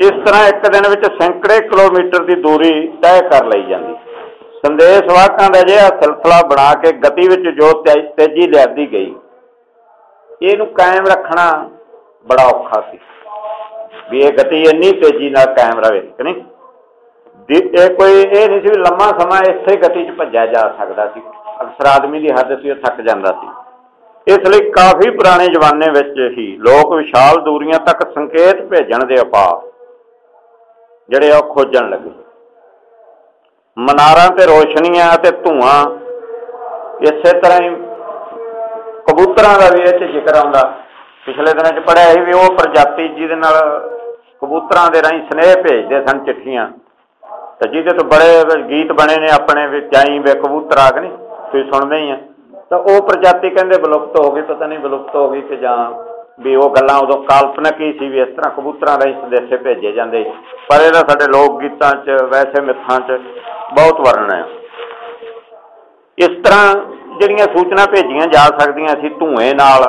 ਇਸ ਤਰ੍ਹਾਂ ਇੱਕ ਦਿਨ ਵਿੱਚ ਸੈਂਕੜੇ ਕਿਲੋਮੀਟਰ ਦੀ ਦੂਰੀ ਤੈਅ ਕਰ ਲਈ ਜਾਂਦੀ। ਸੰਦੇਸ਼ ਵਾਹਕਾਂ ਦਾ ਜਿਹਾ ਸਿਲਸਿਲਾ ਬਣਾ ਕੇ ਗਤੀ ਵਿੱਚ ਜੋ ਤੇਜ਼ੀ ਲਿਆਦੀ ਗਈ, ਇਹਨੂੰ ਕਾਇਮ ਰੱਖਣਾ ਬੜਾ ਔਖਾ ਸੀ। ਵੀ ਇਹ ਗਤੀ ਇੰਨੀ ਤੇਜ਼ੀ ਨਾਲ ਕਾਇਮ ਰਵੇ ਕਿ ਨਹੀਂ? ਇਹ ਕੋਈ, ਇਹ ਨਹੀਂ ਸੀ ਵੀ ਲੰਮਾ ਸਮਾਂ ਇਸੇ ਗਤੀ 'ਚ ਭੱਜਿਆ ਜਾ ਸਕਦਾ ਸੀ। ਅਕਸਰ ਆਦਮੀ ਦੀ ਹੱਦ ਸੀ, ਉਹ ਥੱਕ ਜਾਂਦਾ ਸੀ। ਇਸ ਲਈ ਕਾਫੀ ਪੁਰਾਣੇ ਜ਼ਮਾਨੇ ਵਿੱਚ ਹੀ ਲੋਕ ਵਿਸ਼ਾਲ ਦੂਰੀਆਂ ਤੱਕ ਸੰਕੇਤ ਭੇਜਣ ਦੇ ਉਪਾਅ ਜਿਹੜੇ ਉਹ ਖੋਜਣ ਲੱਗੇ। ਮਨਾਰਾਂ ਤੇ ਰੋਸ਼ਨੀਆਂ ਅਤੇ ਧੂਆਂ ਇਸੇ ਤਰ੍ਹਾਂ ਹੀ ਕਬੂਤਰਾਂ ਦਾ ਵੀ ਇਹ 'ਚ ਜ਼ਿਕਰ ਆਉਂਦਾ। ਪਿਛਲੇ ਦਿਨਾਂ 'ਚ ਪੜਿਆ ਸੀ ਵੀ ਉਹ ਪ੍ਰਜਾਤੀ ਜਿਹਦੇ ਨਾਲ ਕਬੂਤਰਾਂ ਦੇ ਰਾਹੀਂ ਸਨੇਹ ਭੇਜਦੇ ਸਨ ਚਿੱਠੀਆਂ। ਤੇ ਜਿਹਦੇ ਤੋਂ ਬੜੇ ਗੀਤ ਬਣੇ ਨੇ ਆਪਣੇ ਵਿੱਚ ਆਈ ਵੇ ਕਬੂਤਰ ਆਗ ਨਹੀਂ ਤੁਸੀਂ ਸੁਣਦੇ ਹੀ ਆ। ਤਾਂ ਉਹ ਪ੍ਰਜਾਤੀ ਕਹਿੰਦੇ ਵਿਲੁਪਤ ਹੋ ਗਈ, ਪਤਾ ਨਹੀਂ ਵਿਲੁਪਤ ਹੋ ਗਈ ਕਿ ਜਾਂ ਵੀ ਉਹ ਗੱਲਾਂ ਉਦੋਂ ਕਾਲਪਨਿਕ ਹੀ ਸੀ ਵੀ ਇਸ ਤਰ੍ਹਾਂ ਕਬੂਤਰਾਂ ਰਾਹੀਂ ਸੰਦੇਸ਼ੇ ਭੇਜੇ ਜਾਂਦੇ ਪਰ ਇਹਦਾ ਸਾਡੇ ਲੋਕ ਗੀਤਾਂ 'ਚ, ਵੈਸੇ ਮਿੱਥਾਂ 'ਚ ਬਹੁਤ ਵਰਣਨ ਹੈ। ਇਸ ਤਰ੍ਹਾਂ ਜਿਹੜੀਆਂ ਸੂਚਨਾ ਭੇਜੀਆਂ ਜਾ ਸਕਦੀਆਂ ਸੀ ਧੂਏ ਨਾਲ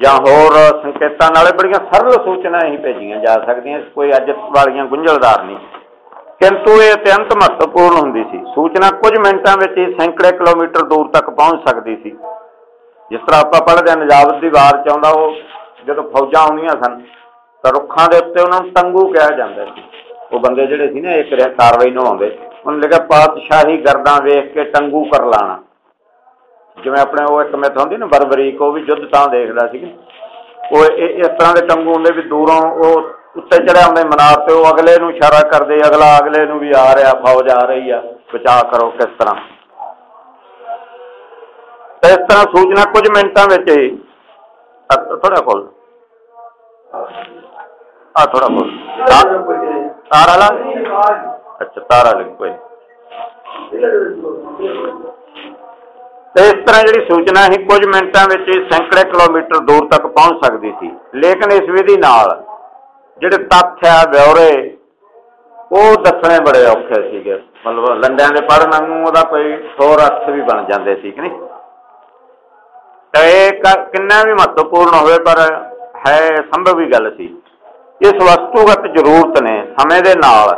ਜਾਂ ਹੋਰ ਸੰਕੇਤਾਂ ਨਾਲ ਬੜੀਆਂ ਸਰਲ ਸੂਚਨਾ ਹੀ ਭੇਜੀਆਂ ਜਾ ਸਕਦੀਆਂ ਕੋਈ ਅੱਜ ਵਾਲੀਆਂ ਗੁੰਝਲਦਾਰ ਨਹੀਂ। ਕਿੰਤੂ ਇਹ ਅਤਿਅੰਤ ਮਹੱਤਵਪੂਰਨ ਹੁੰਦੀ ਸੀ। ਸੂਚਨਾ ਕੁਝ ਮਿੰਟਾਂ ਵਿੱਚ ਹੀ ਸੈਂਕੜੇ ਕਿਲੋਮੀਟਰ ਦੂਰ ਤੱਕ ਪਹੁੰਚ ਸਕਦੀ ਸੀ। ਜਿਸ ਤਰ੍ਹਾਂ ਆਪਾਂ ਪੜ੍ਹਦੇ ਹਾਂ ਨਜਾਬਤ ਦੀ ਵਾਰ ਚ ਆਉਂਦਾ ਉਹ ਜਦੋਂ ਫੌਜਾਂ ਆਉਂਦੀਆਂ ਸਨ, ਤਾਂ ਰੁੱਖਾਂ ਦੇ ਉੱਤੇ ਉਹਨਾਂ ਨੂੰ ਤੰਗੂ ਕਿਹਾ ਜਾਂਦਾ ਸੀ। ਉਹ ਬੰਦੇ ਜਿਹੜੇ ਸੀ ਨਾ, ਇੱਕ ਕਾਰਵਾਈ ਨਿਭਾਉਂਦੇ ਉਹਨੇ ਲਿਖਿਆ, ਪਾਤਸ਼ਾਹੀ ਗਰਦਾਂ ਵੇਖ ਕੇ ਟੰਗੂ ਕਰ ਲਾਣਾ। ਜਿਵੇਂ ਆਪਣੇ ਉਹ ਇੱਕ ਮਿੱਥ ਹੁੰਦੀ ਨਾ, ਬਰਬਰੀਕ, ਉਹ ਵੀ ਯੁੱਧ ਤਾਂ ਦੇਖਦਾ ਸੀ। ਉਹ ਇਸ ਤਰ੍ਹਾਂ ਦੇ ਟੰਗੂ ਹੁੰਦੇ ਵੀ ਦੂਰੋਂ ਉਹ ਉੱਤੇ ਚੜਿਆ ਹੁੰਦੇ ਮਨਾਰ ਉਹ ਅਗਲੇ ਨੂੰ ਇਸ਼ਾਰਾ ਕਰਦੇ, ਅਗਲਾ ਅਗਲੇ ਨੂੰ ਵੀ ਆ ਰਿਹਾ, ਫੌਜ ਆ ਰਹੀ ਆ, ਬਚਾ ਕਰੋ ਕਿਸ ਤਰ੍ਹਾਂ। ਇਸ ਤਰ੍ਹਾਂ ਸੂਚਨਾ ਕੁਝ ਮਿੰਟਾਂ ਵਿੱਚ ਹੀ। ਥੋੜਾ ਕੋਲ ਆ ਥੋੜਾ ਕੋਲ ਤਾਰਾ? ਲਾ ਅੱਛਾ, ਤਾਰਾ ਲਿਖ ਕੋਈ ਤੇ ਇਸ ਤਰ੍ਹਾਂ ਜਿਹੜੀ ਸੂਚਨਾ ਸੀ, ਕੁਝ ਮਿੰਟਾਂ ਵਿੱਚ ਸੈਂਕੜੇ ਕਿਲੋਮੀਟਰ ਦੂਰ ਤੱਕ ਪਹੁੰਚ ਸਕਦੀ ਸੀ। ਲੇਕਿਨ ਇਸ ਵਿਧੀ ਨਾਲ ਜਿਹੜੇ ਤੱਥ ਆ ਵਿਉਰੇ, ਉਹ ਦੱਸਣੇ ਬੜੇ ਔਖੇ ਸੀਗੇ। ਮਤਲਬ ਲੰਡਿਆਂ ਦੇ ਪੜ੍ਹਨ ਨੂੰ ਉਹਦਾ ਕੋਈ ਹੋਰ ਅਰਥ ਵੀ ਬਣ ਜਾਂਦੇ ਸੀ ਕਿ ਨਹੀਂ? ਤੇ ਕਿੰਨਾ ਵੀ ਮਹੱਤਵਪੂਰਨ ਹੋਵੇ, ਪਰ ਹੈ ਸੰਭਵ ਵੀ ਗੱਲ ਸੀ। ਇਸ ਵਸਤੂਗਤ ਜ਼ਰੂਰਤ ਨੇ ਸਮੇਂ ਦੇ ਨਾਲ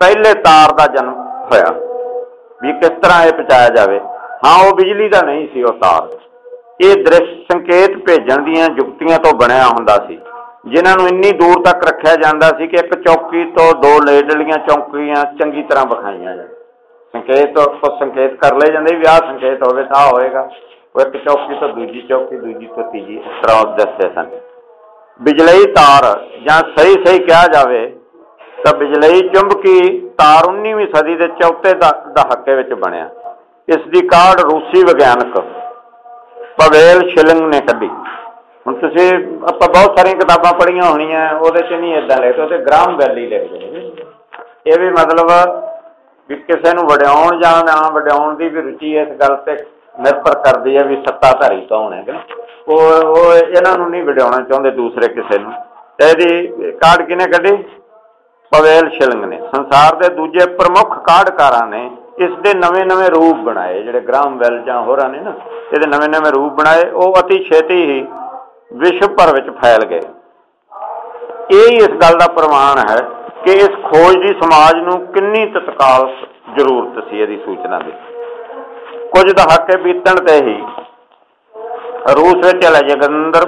ਪਹਿਲੇ ਤਾਰ ਦਾ ਜਨਮ ਹੋਇਆ ਵੀ ਕਿਸ ਤਰ੍ਹਾਂ ਇਹ ਪਹੁੰਚਾਇਆ ਜਾਵੇ। ਹਾਂ, ਉਹ ਬਿਜਲੀ ਦਾ ਨਹੀਂ ਸੀ, ਉਹ ਤਾਰ। ਇਹ ਦ੍ਰਿਸ਼ ਸੰਕੇਤ ਭੇਜਣ ਦੀਆਂ ਯੁਕਤੀਆਂ ਤੋਂ ਬਣਿਆ ਹੁੰਦਾ ਸੀ। ਜਿਨ੍ਹਾਂ ਨੂੰ ਇੰਨੀ ਦੂਰ ਤੱਕ ਰੱਖਿਆ ਜਾਂਦਾ ਸੀ ਕਿ ਇੱਕ ਚੌਕੀ ਤੋਂ ਦੋ ਲੇਡਲੀਆਂ ਚੌਕੀਆਂ ਚੰਗੀ ਤਰ੍ਹਾਂ ਵਿਖਾਈਆਂ ਜਾਣ। ਸੰਕੇਤ ਉਹ ਸੰਕੇਤ ਕਰ ਲਏ ਜਾਂਦੇ ਵੀ ਸੰਕੇਤ ਹੋਵੇ ਤਾਂ ਹੋਏਗਾ। ਉਹ ਇੱਕ ਚੌਕੀ ਤੋਂ ਦੂਜੀ ਚੌਕੀ, ਦੂਜੀ ਤੋਂ ਤੀਜੀ, ਇਸ ਤਰ੍ਹਾਂ ਦੱਸਦੇ ਸਨ। ਬਿਜਲਈ ਤਾਰ ਜਾਂ ਸਹੀ ਸਹੀ ਕਿਹਾ ਜਾਵੇ ਤਾਂ ਬਿਜਲਈ ਚੁੰਬਕੀ ਤਾਰ 19ਵੀਂ ਸਦੀ ਦੇ ਚੌਥੇ ਦਹਾਕੇ ਵਿੱਚ ਬਣਿਆ। ਇਸ ਦੀ ਕਾਢ ਰੂਸੀ ਵਿਗਿਆਨਕ ਪਵੇਲ ਸ਼ਿਲਿੰਗ ਨੇ ਕੱਢੀ। ਹੁਣ ਤੁਸੀਂ, ਆਪਾਂ ਬਹੁਤ ਸਾਰੀਆਂ ਕਿਤਾਬਾਂ ਪੜ੍ਹੀਆਂ ਹੋਣੀਆਂ, ਉਹਦੇ 'ਚ ਨਹੀਂ ਇਦਾਂ ਲਿਖਦੇ ਉਹ ਗ੍ਰਾਮ ਵੈਲੀ ਲਿਖਦੇ ਇਹ ਵੀ ਮਤਲਬ ਵੀ ਕਿਸੇ ਨੂੰ ਵਡਿਆਉਣ ਜਾਂ ਨਾ ਵਡਿਆਉਣ ਦੀ ਵੀ ਰੁਚੀ ਇਸ ਗੱਲ ਤੇ ਨਿਰਭਰ ਕਰਦੀ ਹੈ ਵੀ ਸੱਤਾਧਾਰੀ ਕੌਣ ਹੈ, ਕਿ ਉਹ ਉਹ ਇਹਨਾਂ ਨੂੰ ਨਹੀਂ ਵਡਿਆਉਣਾ ਚਾਹੁੰਦੇ ਦੂਸਰੇ ਕਿਸੇ ਨੂੰ। ਤੇ ਇਹਦੀ ਕਾਰਡ ਕਿਹਨੇ ਕੱਢੀ? ਪਵੇਲ ਸ਼ਿਲੰਗ ਨੇ। ਸੰਸਾਰ ਦੇ ਦੂਜੇ ਪ੍ਰਮੁੱਖ ਕਾਢਕਾਰਾਂ ਨੇ ਇਸ ਦੇ ਨਵੇਂ-ਨਵੇਂ ਰੂਪ ਬਣਾਏ, ਜਿਹੜੇ ਗ੍ਰਾਮ ਵੈਲ ਜਾਂ ਹੋਰਾਂ ਨੇ ਨਾ, ਇਹਦੇ ਨਵੇਂ-ਨਵੇਂ ਰੂਪ ਬਣਾਏ। ਉਹ ਅਤੀ ਛੇਤੀ ਹੀ ਵਿਸ਼ਵ ਭਰ ਵਿੱਚ ਫੈਲ ਗਏ। ਇਹ ਇਸ ਗੱਲ ਦਾ ਪ੍ਰਮਾਣ ਹੈ ਕਿ ਇਸ ਖੋਜ ਦੀ ਸਮਾਜ ਨੂੰ ਕਿੰਨੀ ਤਤਕਾਲ ਜ਼ਰੂਰਤ ਸੀ ਇਹਦੀ ਸੂਚਨਾ ਦੀ। ਕੁਝ ਦਹਾਕੇ ਬੀਤਣ ਤੇ ਹੀ ਰੂਸ ਵਿੱਚ ਅਲੈਗਜ਼ੈਂਡਰ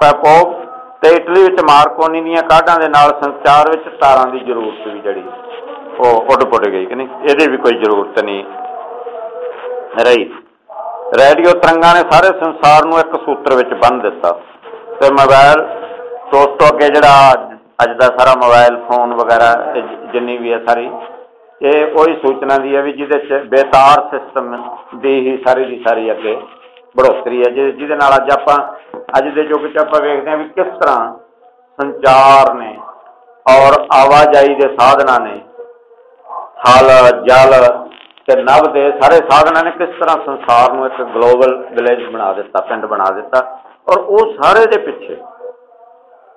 ਪੈਪੋਵ ਤੇ ਇਟਲੀ ਵਿੱਚ ਮਾਰਕੋਨੀ ਦੀਆਂ ਕਾਢਾਂ ਦੇ ਨਾਲ ਸੰਚਾਰ ਵਿੱਚ ਤਾਰਾਂ ਦੀ ਜ਼ਰੂਰਤ ਵੀ ਜਿਹੜੀ ਉਹ ਉੱਡ ਪੁੱਟ ਗਈ ਕਿ ਨਹੀਂ, ਇਹਦੀ ਵੀ ਕੋਈ ਜ਼ਰੂਰਤ ਨਹੀਂ ਰਹੀ। ਰੇਡੀਓ ਤਰੰਗਾਂ ਨੇ ਸਾਰੇ ਸੰਸਾਰ ਨੂੰ ਇੱਕ ਸੂਤਰ ਵਿੱਚ ਬੰਨ੍ਹ ਦਿੱਤਾ। ਤੇ ਮੋਬਾਈਲ ਤੋਂ ਤੋਂ ਅੱਗੇ ਜਿਹੜਾ ਅੱਜ- ਦਾ ਸਾਰਾ ਮੋਬਾਈਲ ਫੋਨ ਵਗੈਰਾ ਇਹ ਜਿੰਨੀ ਵੀ ਹੈ ਸਾਰੀ, ਇਹ ਉਹੀ ਸੂਚਨਾ ਦੀ ਹੈ ਵੀ ਜਿਹਦੇ ਚ ਬੇਤਾਰ ਸਿਸਟਮ ਦੀ ਹੀ ਸਾਰੀ ਦੀ ਸਾਰੀ ਅੱਗੇ ਬੜੋਤਰੀ ਹੈ, ਜਿਹਦੇ ਨਾਲ ਅੱਜ ਆਪਾਂ, ਅੱਜ ਦੇ ਯੁੱਗ 'ਚ ਆਪਾਂ ਵੇਖਦੇ ਹਾਂ ਵੀ ਕਿਸ ਤਰ੍ਹਾਂ ਸੰਚਾਰ ਨੇ ਔਰ ਆਵਾਜਾਈ ਦੇ ਸਾਧਨਾਂ ਨੇ ਹਲ, ਜਲ ਤੇ ਨਭ ਦੇ ਸਾਰੇ ਸਾਧਨਾਂ ਨੇ ਕਿਸ ਤਰ੍ਹਾਂ ਸੰਸਾਰ ਨੂੰ ਇੱਕ ਗਲੋਬਲ ਵਿਲੇਜ ਬਣਾ ਦਿੱਤਾ, ਪਿੰਡ ਬਣਾ ਦਿੱਤਾ। ਔਰ ਉਹ ਸਾਰੇ ਦੇ ਪਿੱਛੇ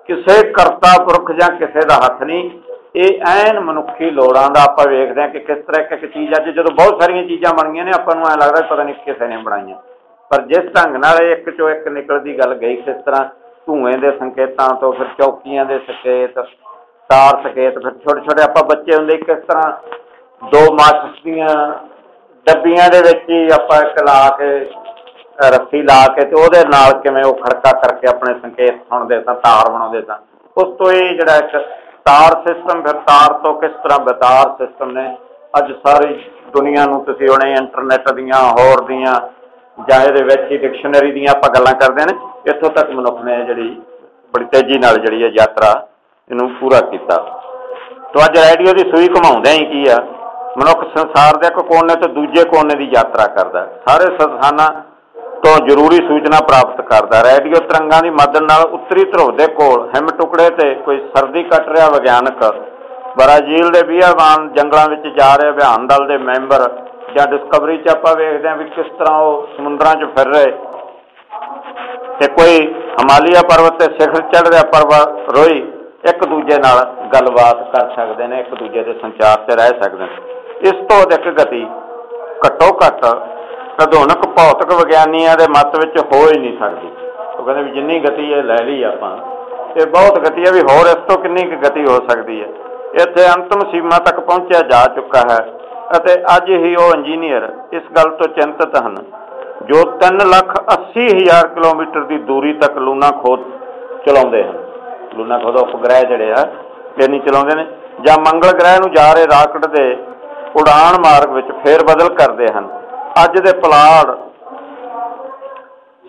ਕਿਸੇ ਕਰਤਾ ਪੁਰਖ ਜਾਂ ਕਿਸੇ ਦਾ ਹੱਥ ਨਹੀਂ, ਇਹ ਐਨ ਮਨੁੱਖੀ ਲੋੜਾਂ ਦਾ ਆਪਾਂ ਵੇਖਦੇ ਹਾਂ ਕਿ ਕਿਸ ਤਰ੍ਹਾਂ ਇੱਕ ਇੱਕ ਚੀਜ਼ ਅੱਜ ਜਦੋਂ ਬਹੁਤ ਸਾਰੀਆਂ ਚੀਜ਼ਾਂ ਬਣ ਗਈਆਂ ਨੇ, ਆਪਾਂ ਨੂੰ ਐ ਲੱਗਦਾ ਪਤਾ ਨਹੀਂ ਕਿਸੇ ਨੇ ਬਣਾਈਆਂ। ਪਰ ਜਿਸ ਢੰਗ ਨਾਲ ਇੱਕ ਚੋਂ ਇੱਕ ਨਿਕਲਦੀ ਗੱਲ ਗਈ, ਕਿਸ ਤਰ੍ਹਾਂ ਧੂਏ ਦੇ ਸੰਕੇਤਾਂ ਤੋਂ ਫਿਰ ਚੌਕੀਆਂ ਦੇ ਸੰਕੇਤ, ਤਾਰ ਸੰਕੇਤ, ਫਿਰ ਛੋਟੇ ਛੋਟੇ ਆਪਾਂ ਬੱਚੇ ਹੁੰਦੇ ਕਿਸ ਤਰ੍ਹਾਂ ਦੋ ਮਾਚਿਸ ਦੀਆਂ ਡੱਬੀਆਂ ਦੇ ਵਿੱਚ ਹੀ ਆਪਾਂ ਇੱਕ ਲਾ ਕੇ ਰੱਸੀ ਲਾ ਕੇ ਤੇ ਉਹਦੇ ਨਾਲ ਕਿਵੇਂ ਉਹ ਖੜਕਾ ਕਰਕੇ ਆਪਣੇ ਸੰਕੇਤ ਸੁਣਦੇ ਸਾਂ ਤਾਰ ਬਣਾਉਂਦੇ ਸਾਂ ਉਸ ਤੋਂ ਇਹ ਜਿਹੜਾ ਇੱਕ ਤਾਰ ਸਿਸਟਮ ਫਿਰ ਤਾਰ ਤੋਂ ਕਿਸ ਤਰ੍ਹਾਂ ਬਤਾਰ ਸਿਸਟਮ ਨੇ? ਅੱਜ ਸਾਰੀ ਦੁਨੀਆ ਨੂੰ ਤੁਸੀਂ ਉਹਨੇ ਇੰਟਰਨੈਟ ਦੀਆਂ, ਹੋਰ ਦੀਆਂ, ਜਾਂ ਇਹਦੇ ਵਿੱਚ ਹੀ ਡਿਕਸ਼ਨਰੀ ਦੀਆਂ ਆਪਾਂ ਗੱਲਾਂ ਕਰਦੇ ਨੇ, ਇੱਥੋਂ ਤੱਕ ਮਨੁੱਖ ਨੇ ਜਿਹੜੀ ਬੜੀ ਤੇਜ਼ੀ ਨਾਲ ਜਿਹੜੀ ਹੈ ਯਾਤਰਾ ਇਹਨੂੰ ਪੂਰਾ ਕੀਤਾ। ਤੋ ਅੱਜ ਰੇਡੀਓ ਦੀ ਸੂਈ ਘੁਮਾਉਂਦਿਆਂ ਹੀ ਕੀ ਆ? ਮਨੁੱਖ ਸੰਸਾਰ ਦੇ ਇੱਕ ਕੋਨੇ ਤੋਂ ਦੂਜੇ ਕੋਨੇ ਦੀ ਯਾਤਰਾ ਕਰਦਾ। ਸਾਰੇ ਸਥਾਨਾਂ ਤੋਂ ਜ਼ਰੂਰੀ ਸੂਚਨਾ ਪ੍ਰਾਪਤ ਕਰਦਾ ਰੇਡੀਓ ਤਰੰਗਾਂ ਦੀ ਮਦਦ ਨਾਲ ਉੱਤਰੀ ਧਰੁਵ ਦੇ ਕੋਲ ਹਿਮ ਟੁਕੜੇ ਤੇ ਕੋਈ ਸਰਦੀ ਕੱਟ ਰਿਹਾ ਵਿਗਿਆਨਕ। ਬ੍ਰਾਜ਼ੀਲ ਦੇ ਬੀਆਬਾਨ ਜੰਗਲਾਂ ਵਿੱਚ ਜਾ ਰਹੇ ਅਭਿਆਨ ਦਲ ਦੇ ਮੈਂਬਰ ਜਾਂ ਡਿਸਕਵਰੀ 'ਚ ਆਪਾਂ ਵੇਖਦੇ ਹਾਂ ਵੀ ਕਿਸ ਤਰ੍ਹਾਂ ਉਹ ਸਮੁੰਦਰਾਂ 'ਚ ਫਿਰ ਰਹੇ। ਤੇ ਕੋਈ ਹਿਮਾਲਿਆ ਪਰਬਤ ਤੇ ਸਿਖਰ ਚੜ ਰਿਹਾ ਪਰਬਤ ਰੋਈ ਇੱਕ ਦੂਜੇ ਨਾਲ ਗੱਲਬਾਤ ਕਰ ਸਕਦੇ ਨੇ, ਇੱਕ ਦੂਜੇ ਦੇ ਸੰਚਾਰ ਤੇ ਰਹਿ ਸਕਦੇ ਨੇ। ਇਸ ਤੋਂ ਅਧਿਕ ਗਤੀ ਘੱਟੋ ਘੱਟ ਆਧੁਨਿਕ ਭੌਤਿਕ ਵਿਗਿਆਨੀਆਂ ਦੇ ਮਤ ਵਿੱਚ ਹੋ ਹੀ ਨਹੀਂ ਸਕਦੀ। ਉਹ ਕਹਿੰਦੇ ਵੀ ਜਿੰਨੀ ਗਤੀ ਇਹ ਲੈ ਲਈ ਆਪਾਂ, ਇਹ ਬਹੁਤ ਗਤੀ ਹੈ ਵੀ ਹੋਰ ਇਸ ਤੋਂ ਕਿੰਨੀ ਕੁ ਗਤੀ ਹੋ ਸਕਦੀ ਹੈ। ਇੱਥੇ ਅੰਤਮ ਸੀਮਾ ਤੱਕ ਪਹੁੰਚਿਆ ਜਾ ਚੁੱਕਾ ਹੈ ਅਤੇ ਅੱਜ ਹੀ ਉਹ ਇੰਜੀਨੀਅਰ ਇਸ ਗੱਲ ਤੋਂ ਚਿੰਤਤ ਹਨ। ਜੋ 3 ਲੱਖ 80 ਹਜ਼ਾਰ ਕਿਲੋਮੀਟਰ ਦੀ ਦੂਰੀ ਤੱਕ ਲੂਨਾ ਖੋਦ ਚਲਾਉਂਦੇ ਹਨ। ਲੂਨਾ ਖੋਦ ਉਪਗ੍ਰਹਿ ਜਿਹੜੇ ਆ, ਇਹ ਨਹੀਂ ਚਲਾਉਂਦੇ ਨੇ। ਜਾਂ ਮੰਗਲ ਗ੍ਰਹਿ ਨੂੰ ਜਾ ਰਹੇ ਰਾਕਟ ਦੇ ਉਡਾਣ ਮਾਰਗ ਵਿੱਚ ਫੇਰ ਬਦਲ ਕਰਦੇ ਹਨ। ਅੱਜ ਦੇ ਪਲਾੜ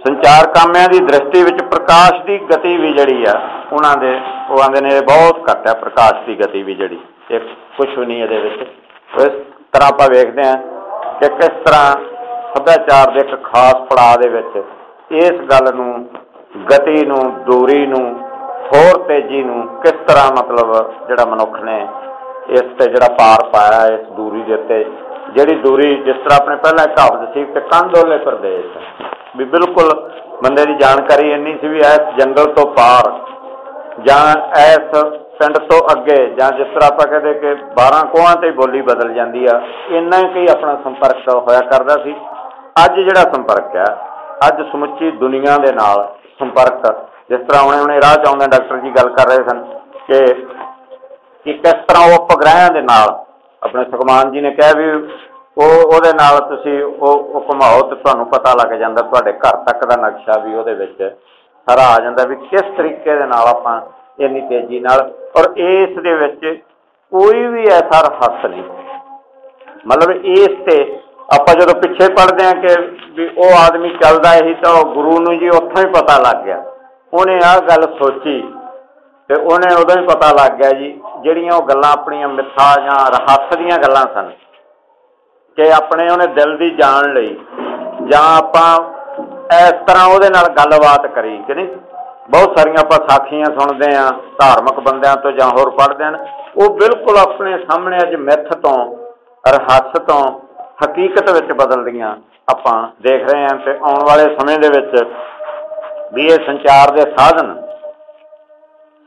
ਸੰਚਾਰ ਕਾਮਿਆਂ ਦੀ ਦ੍ਰਿਸ਼ਟੀ ਵਿੱਚ ਪ੍ਰਕਾਸ਼ ਦੀ ਗਤੀ ਵੀ ਜਿਹੜੀ ਆ, ਉਹਨਾਂ ਦੇ, ਉਹ ਆਂਦੇ ਨੇ ਬਹੁਤ ਘੱਟ ਹੈ ਪ੍ਰਕਾਸ਼ ਦੀ ਗਤੀ ਵੀ ਜਿਹੜੀ, ਇਹ ਕੁਝ ਨਹੀਂ ਇਹਦੇ ਵਿੱਚ। ਇਸ ਤਰ੍ਹਾਂ ਆਪਾਂ ਵੇਖਦੇ ਹਾਂ ਕਿ ਕਿਸ ਤਰ੍ਹਾਂ ਸੱਭਿਆਚਾਰ ਦੇ ਇੱਕ ਖਾਸ ਪੜਾਅ ਦੇ ਵਿੱਚ ਇਸ ਗੱਲ ਨੂੰ, ਗਤੀ ਨੂੰ, ਦੂਰੀ ਨੂੰ, ਹੋਰ ਤੇਜ਼ੀ ਨੂੰ ਕਿਸ ਤਰ੍ਹਾਂ ਮਤਲਬ ਜਿਹੜਾ ਮਨੁੱਖ ਨੇ ਇਸ ਤੇ ਜਿਹੜਾ ਪਾਰ ਪਾਇਆ, ਇਸ ਦੂਰੀ ਦੇ ਉੱਤੇ ਜਿਹੜੀ ਦੂਰੀ ਜਿਸ ਤਰ੍ਹਾਂ ਆਪਣੇ ਪਹਿਲਾਂ ਕਹਾਵਤ ਸੀ ਕਿ ਕੰਦੋਲੇ ਪ੍ਰਦੇਸ਼ ਵੀ ਬਿਲਕੁਲ ਬੰਦੇ ਦੀ ਜਾਣਕਾਰੀ ਇੰਨੀ ਸੀ ਵੀ ਇਸ ਜੰਗਲ ਤੋਂ ਪਾਰ ਜਾਂ ਇਸ ਪਿੰਡ ਤੋਂ ਅੱਗੇ ਜਾਂ ਜਿਸ ਤਰ੍ਹਾਂ ਆਪਾਂ ਕਹਦੇ ਕਿ 12 ਕੋਹਾਂ ਤੇ ਬੋਲੀ ਬਦਲ ਜਾਂਦੀ ਆ, ਇੰਨਾ ਹੀ ਆਪਣਾ ਸੰਪਰਕ ਹੋਇਆ ਕਰਦਾ ਸੀ। ਅੱਜ ਜਿਹੜਾ ਸੰਪਰਕ ਆ ਅੱਜ ਸਮੁੱਚੀ ਦੁਨੀਆ ਦੇ ਨਾਲ ਸੰਪਰਕ, ਜਿਸ ਤਰ੍ਹਾਂ ਹੁਣੇ ਹੁਣੇ ਰਾਹ ਚ ਆਉਂਦੇ ਡਾਕਟਰ ਜੀ ਗੱਲ ਕਰ ਰਹੇ ਸਨ ਕਿ ਕਿ ਕਿਸ ਤਰ੍ਹਾਂ ਉਹ ਉਪਗ੍ਰਹਿਾਂ ਦੇ ਨਾਲ ਆਪਣੇ ਸੁਖਮਾਨ ਜੀ ਨੇ ਕਿਹਾ ਵੀ ਉਹ, ਉਹਦੇ ਨਾਲ ਤੁਸੀਂ ਉਹ ਉਹ ਘੁਮਾਓ ਤੇ ਤੁਹਾਨੂੰ ਪਤਾ ਲੱਗ ਜਾਂਦਾ ਤੁਹਾਡੇ ਘਰ ਤੱਕ ਦਾ ਨਕਸ਼ਾ ਵੀ ਉਹਦੇ ਵਿੱਚ ਸਾਰਾ ਆ ਜਾਂਦਾ ਵੀ ਕਿਸ ਤਰੀਕੇ ਦੇ ਨਾਲ ਆਪਾਂ ਇੰਨੀ ਤੇਜ਼ੀ ਨਾਲ ਔਰ ਇਸ ਦੇ ਵਿੱਚ ਕੋਈ ਵੀ ਐਸਾ ਰਹੱਸ ਨਹੀਂ। ਮਤਲਬ ਇਸ ਤੇ ਆਪਾਂ ਜਦੋਂ ਪਿੱਛੇ ਪੜਦੇ ਆ ਕਿ ਵੀ ਉਹ ਆਦਮੀ ਚੱਲਦਾ ਹੀ ਤਾਂ ਉਹ ਗੁਰੂ ਨੂੰ ਜੀ ਉੱਥੋਂ ਹੀ ਪਤਾ ਲੱਗ ਗਿਆ। ਉਹਨੇ ਆਹ ਗੱਲ ਸੋਚੀ। ਤੇ ਉਹਨੇ ਉਦੋਂ ਹੀ ਪਤਾ ਲੱਗ ਗਿਆ ਜੀ, ਜਿਹੜੀਆਂ ਉਹ ਗੱਲਾਂ ਆਪਣੀਆਂ ਮਿੱਥਾ ਜਾਂ ਰਹੱਸ ਦੀਆਂ ਗੱਲਾਂ ਸਨ, ਕਿ ਆਪਣੇ ਉਹਨੇ ਦਿਲ ਦੀ ਜਾਣ ਲਈ ਜਾਂ ਆਪਾਂ ਇਸ ਤਰ੍ਹਾਂ ਉਹਦੇ ਨਾਲ ਗੱਲਬਾਤ ਕਰੀ ਕਿ ਨਹੀਂ, ਬਹੁਤ ਸਾਰੀਆਂ ਆਪਾਂ ਸਾਖੀਆਂ ਸੁਣਦੇ ਆ ਧਾਰਮਿਕ ਬੰਦਿਆਂ ਤੋਂ ਜਾਂ ਹੋਰ ਪੜ੍ਹਦੇ ਹਨ, ਉਹ ਬਿਲਕੁਲ ਆਪਣੇ ਸਾਹਮਣੇ ਅੱਜ ਮਿੱਥ ਤੋਂ, ਰਹੱਸ ਤੋਂ, ਹਕੀਕਤ ਵਿੱਚ ਬਦਲਦੀਆਂ ਆਪਾਂ ਦੇਖ ਰਹੇ ਹਾਂ ਤੇ ਆਉਣ ਵਾਲੇ ਸਮੇਂ ਦੇ ਵਿੱਚ ਵੀ ਇਹ ਸੰਚਾਰ ਦੇ ਸਾਧਨ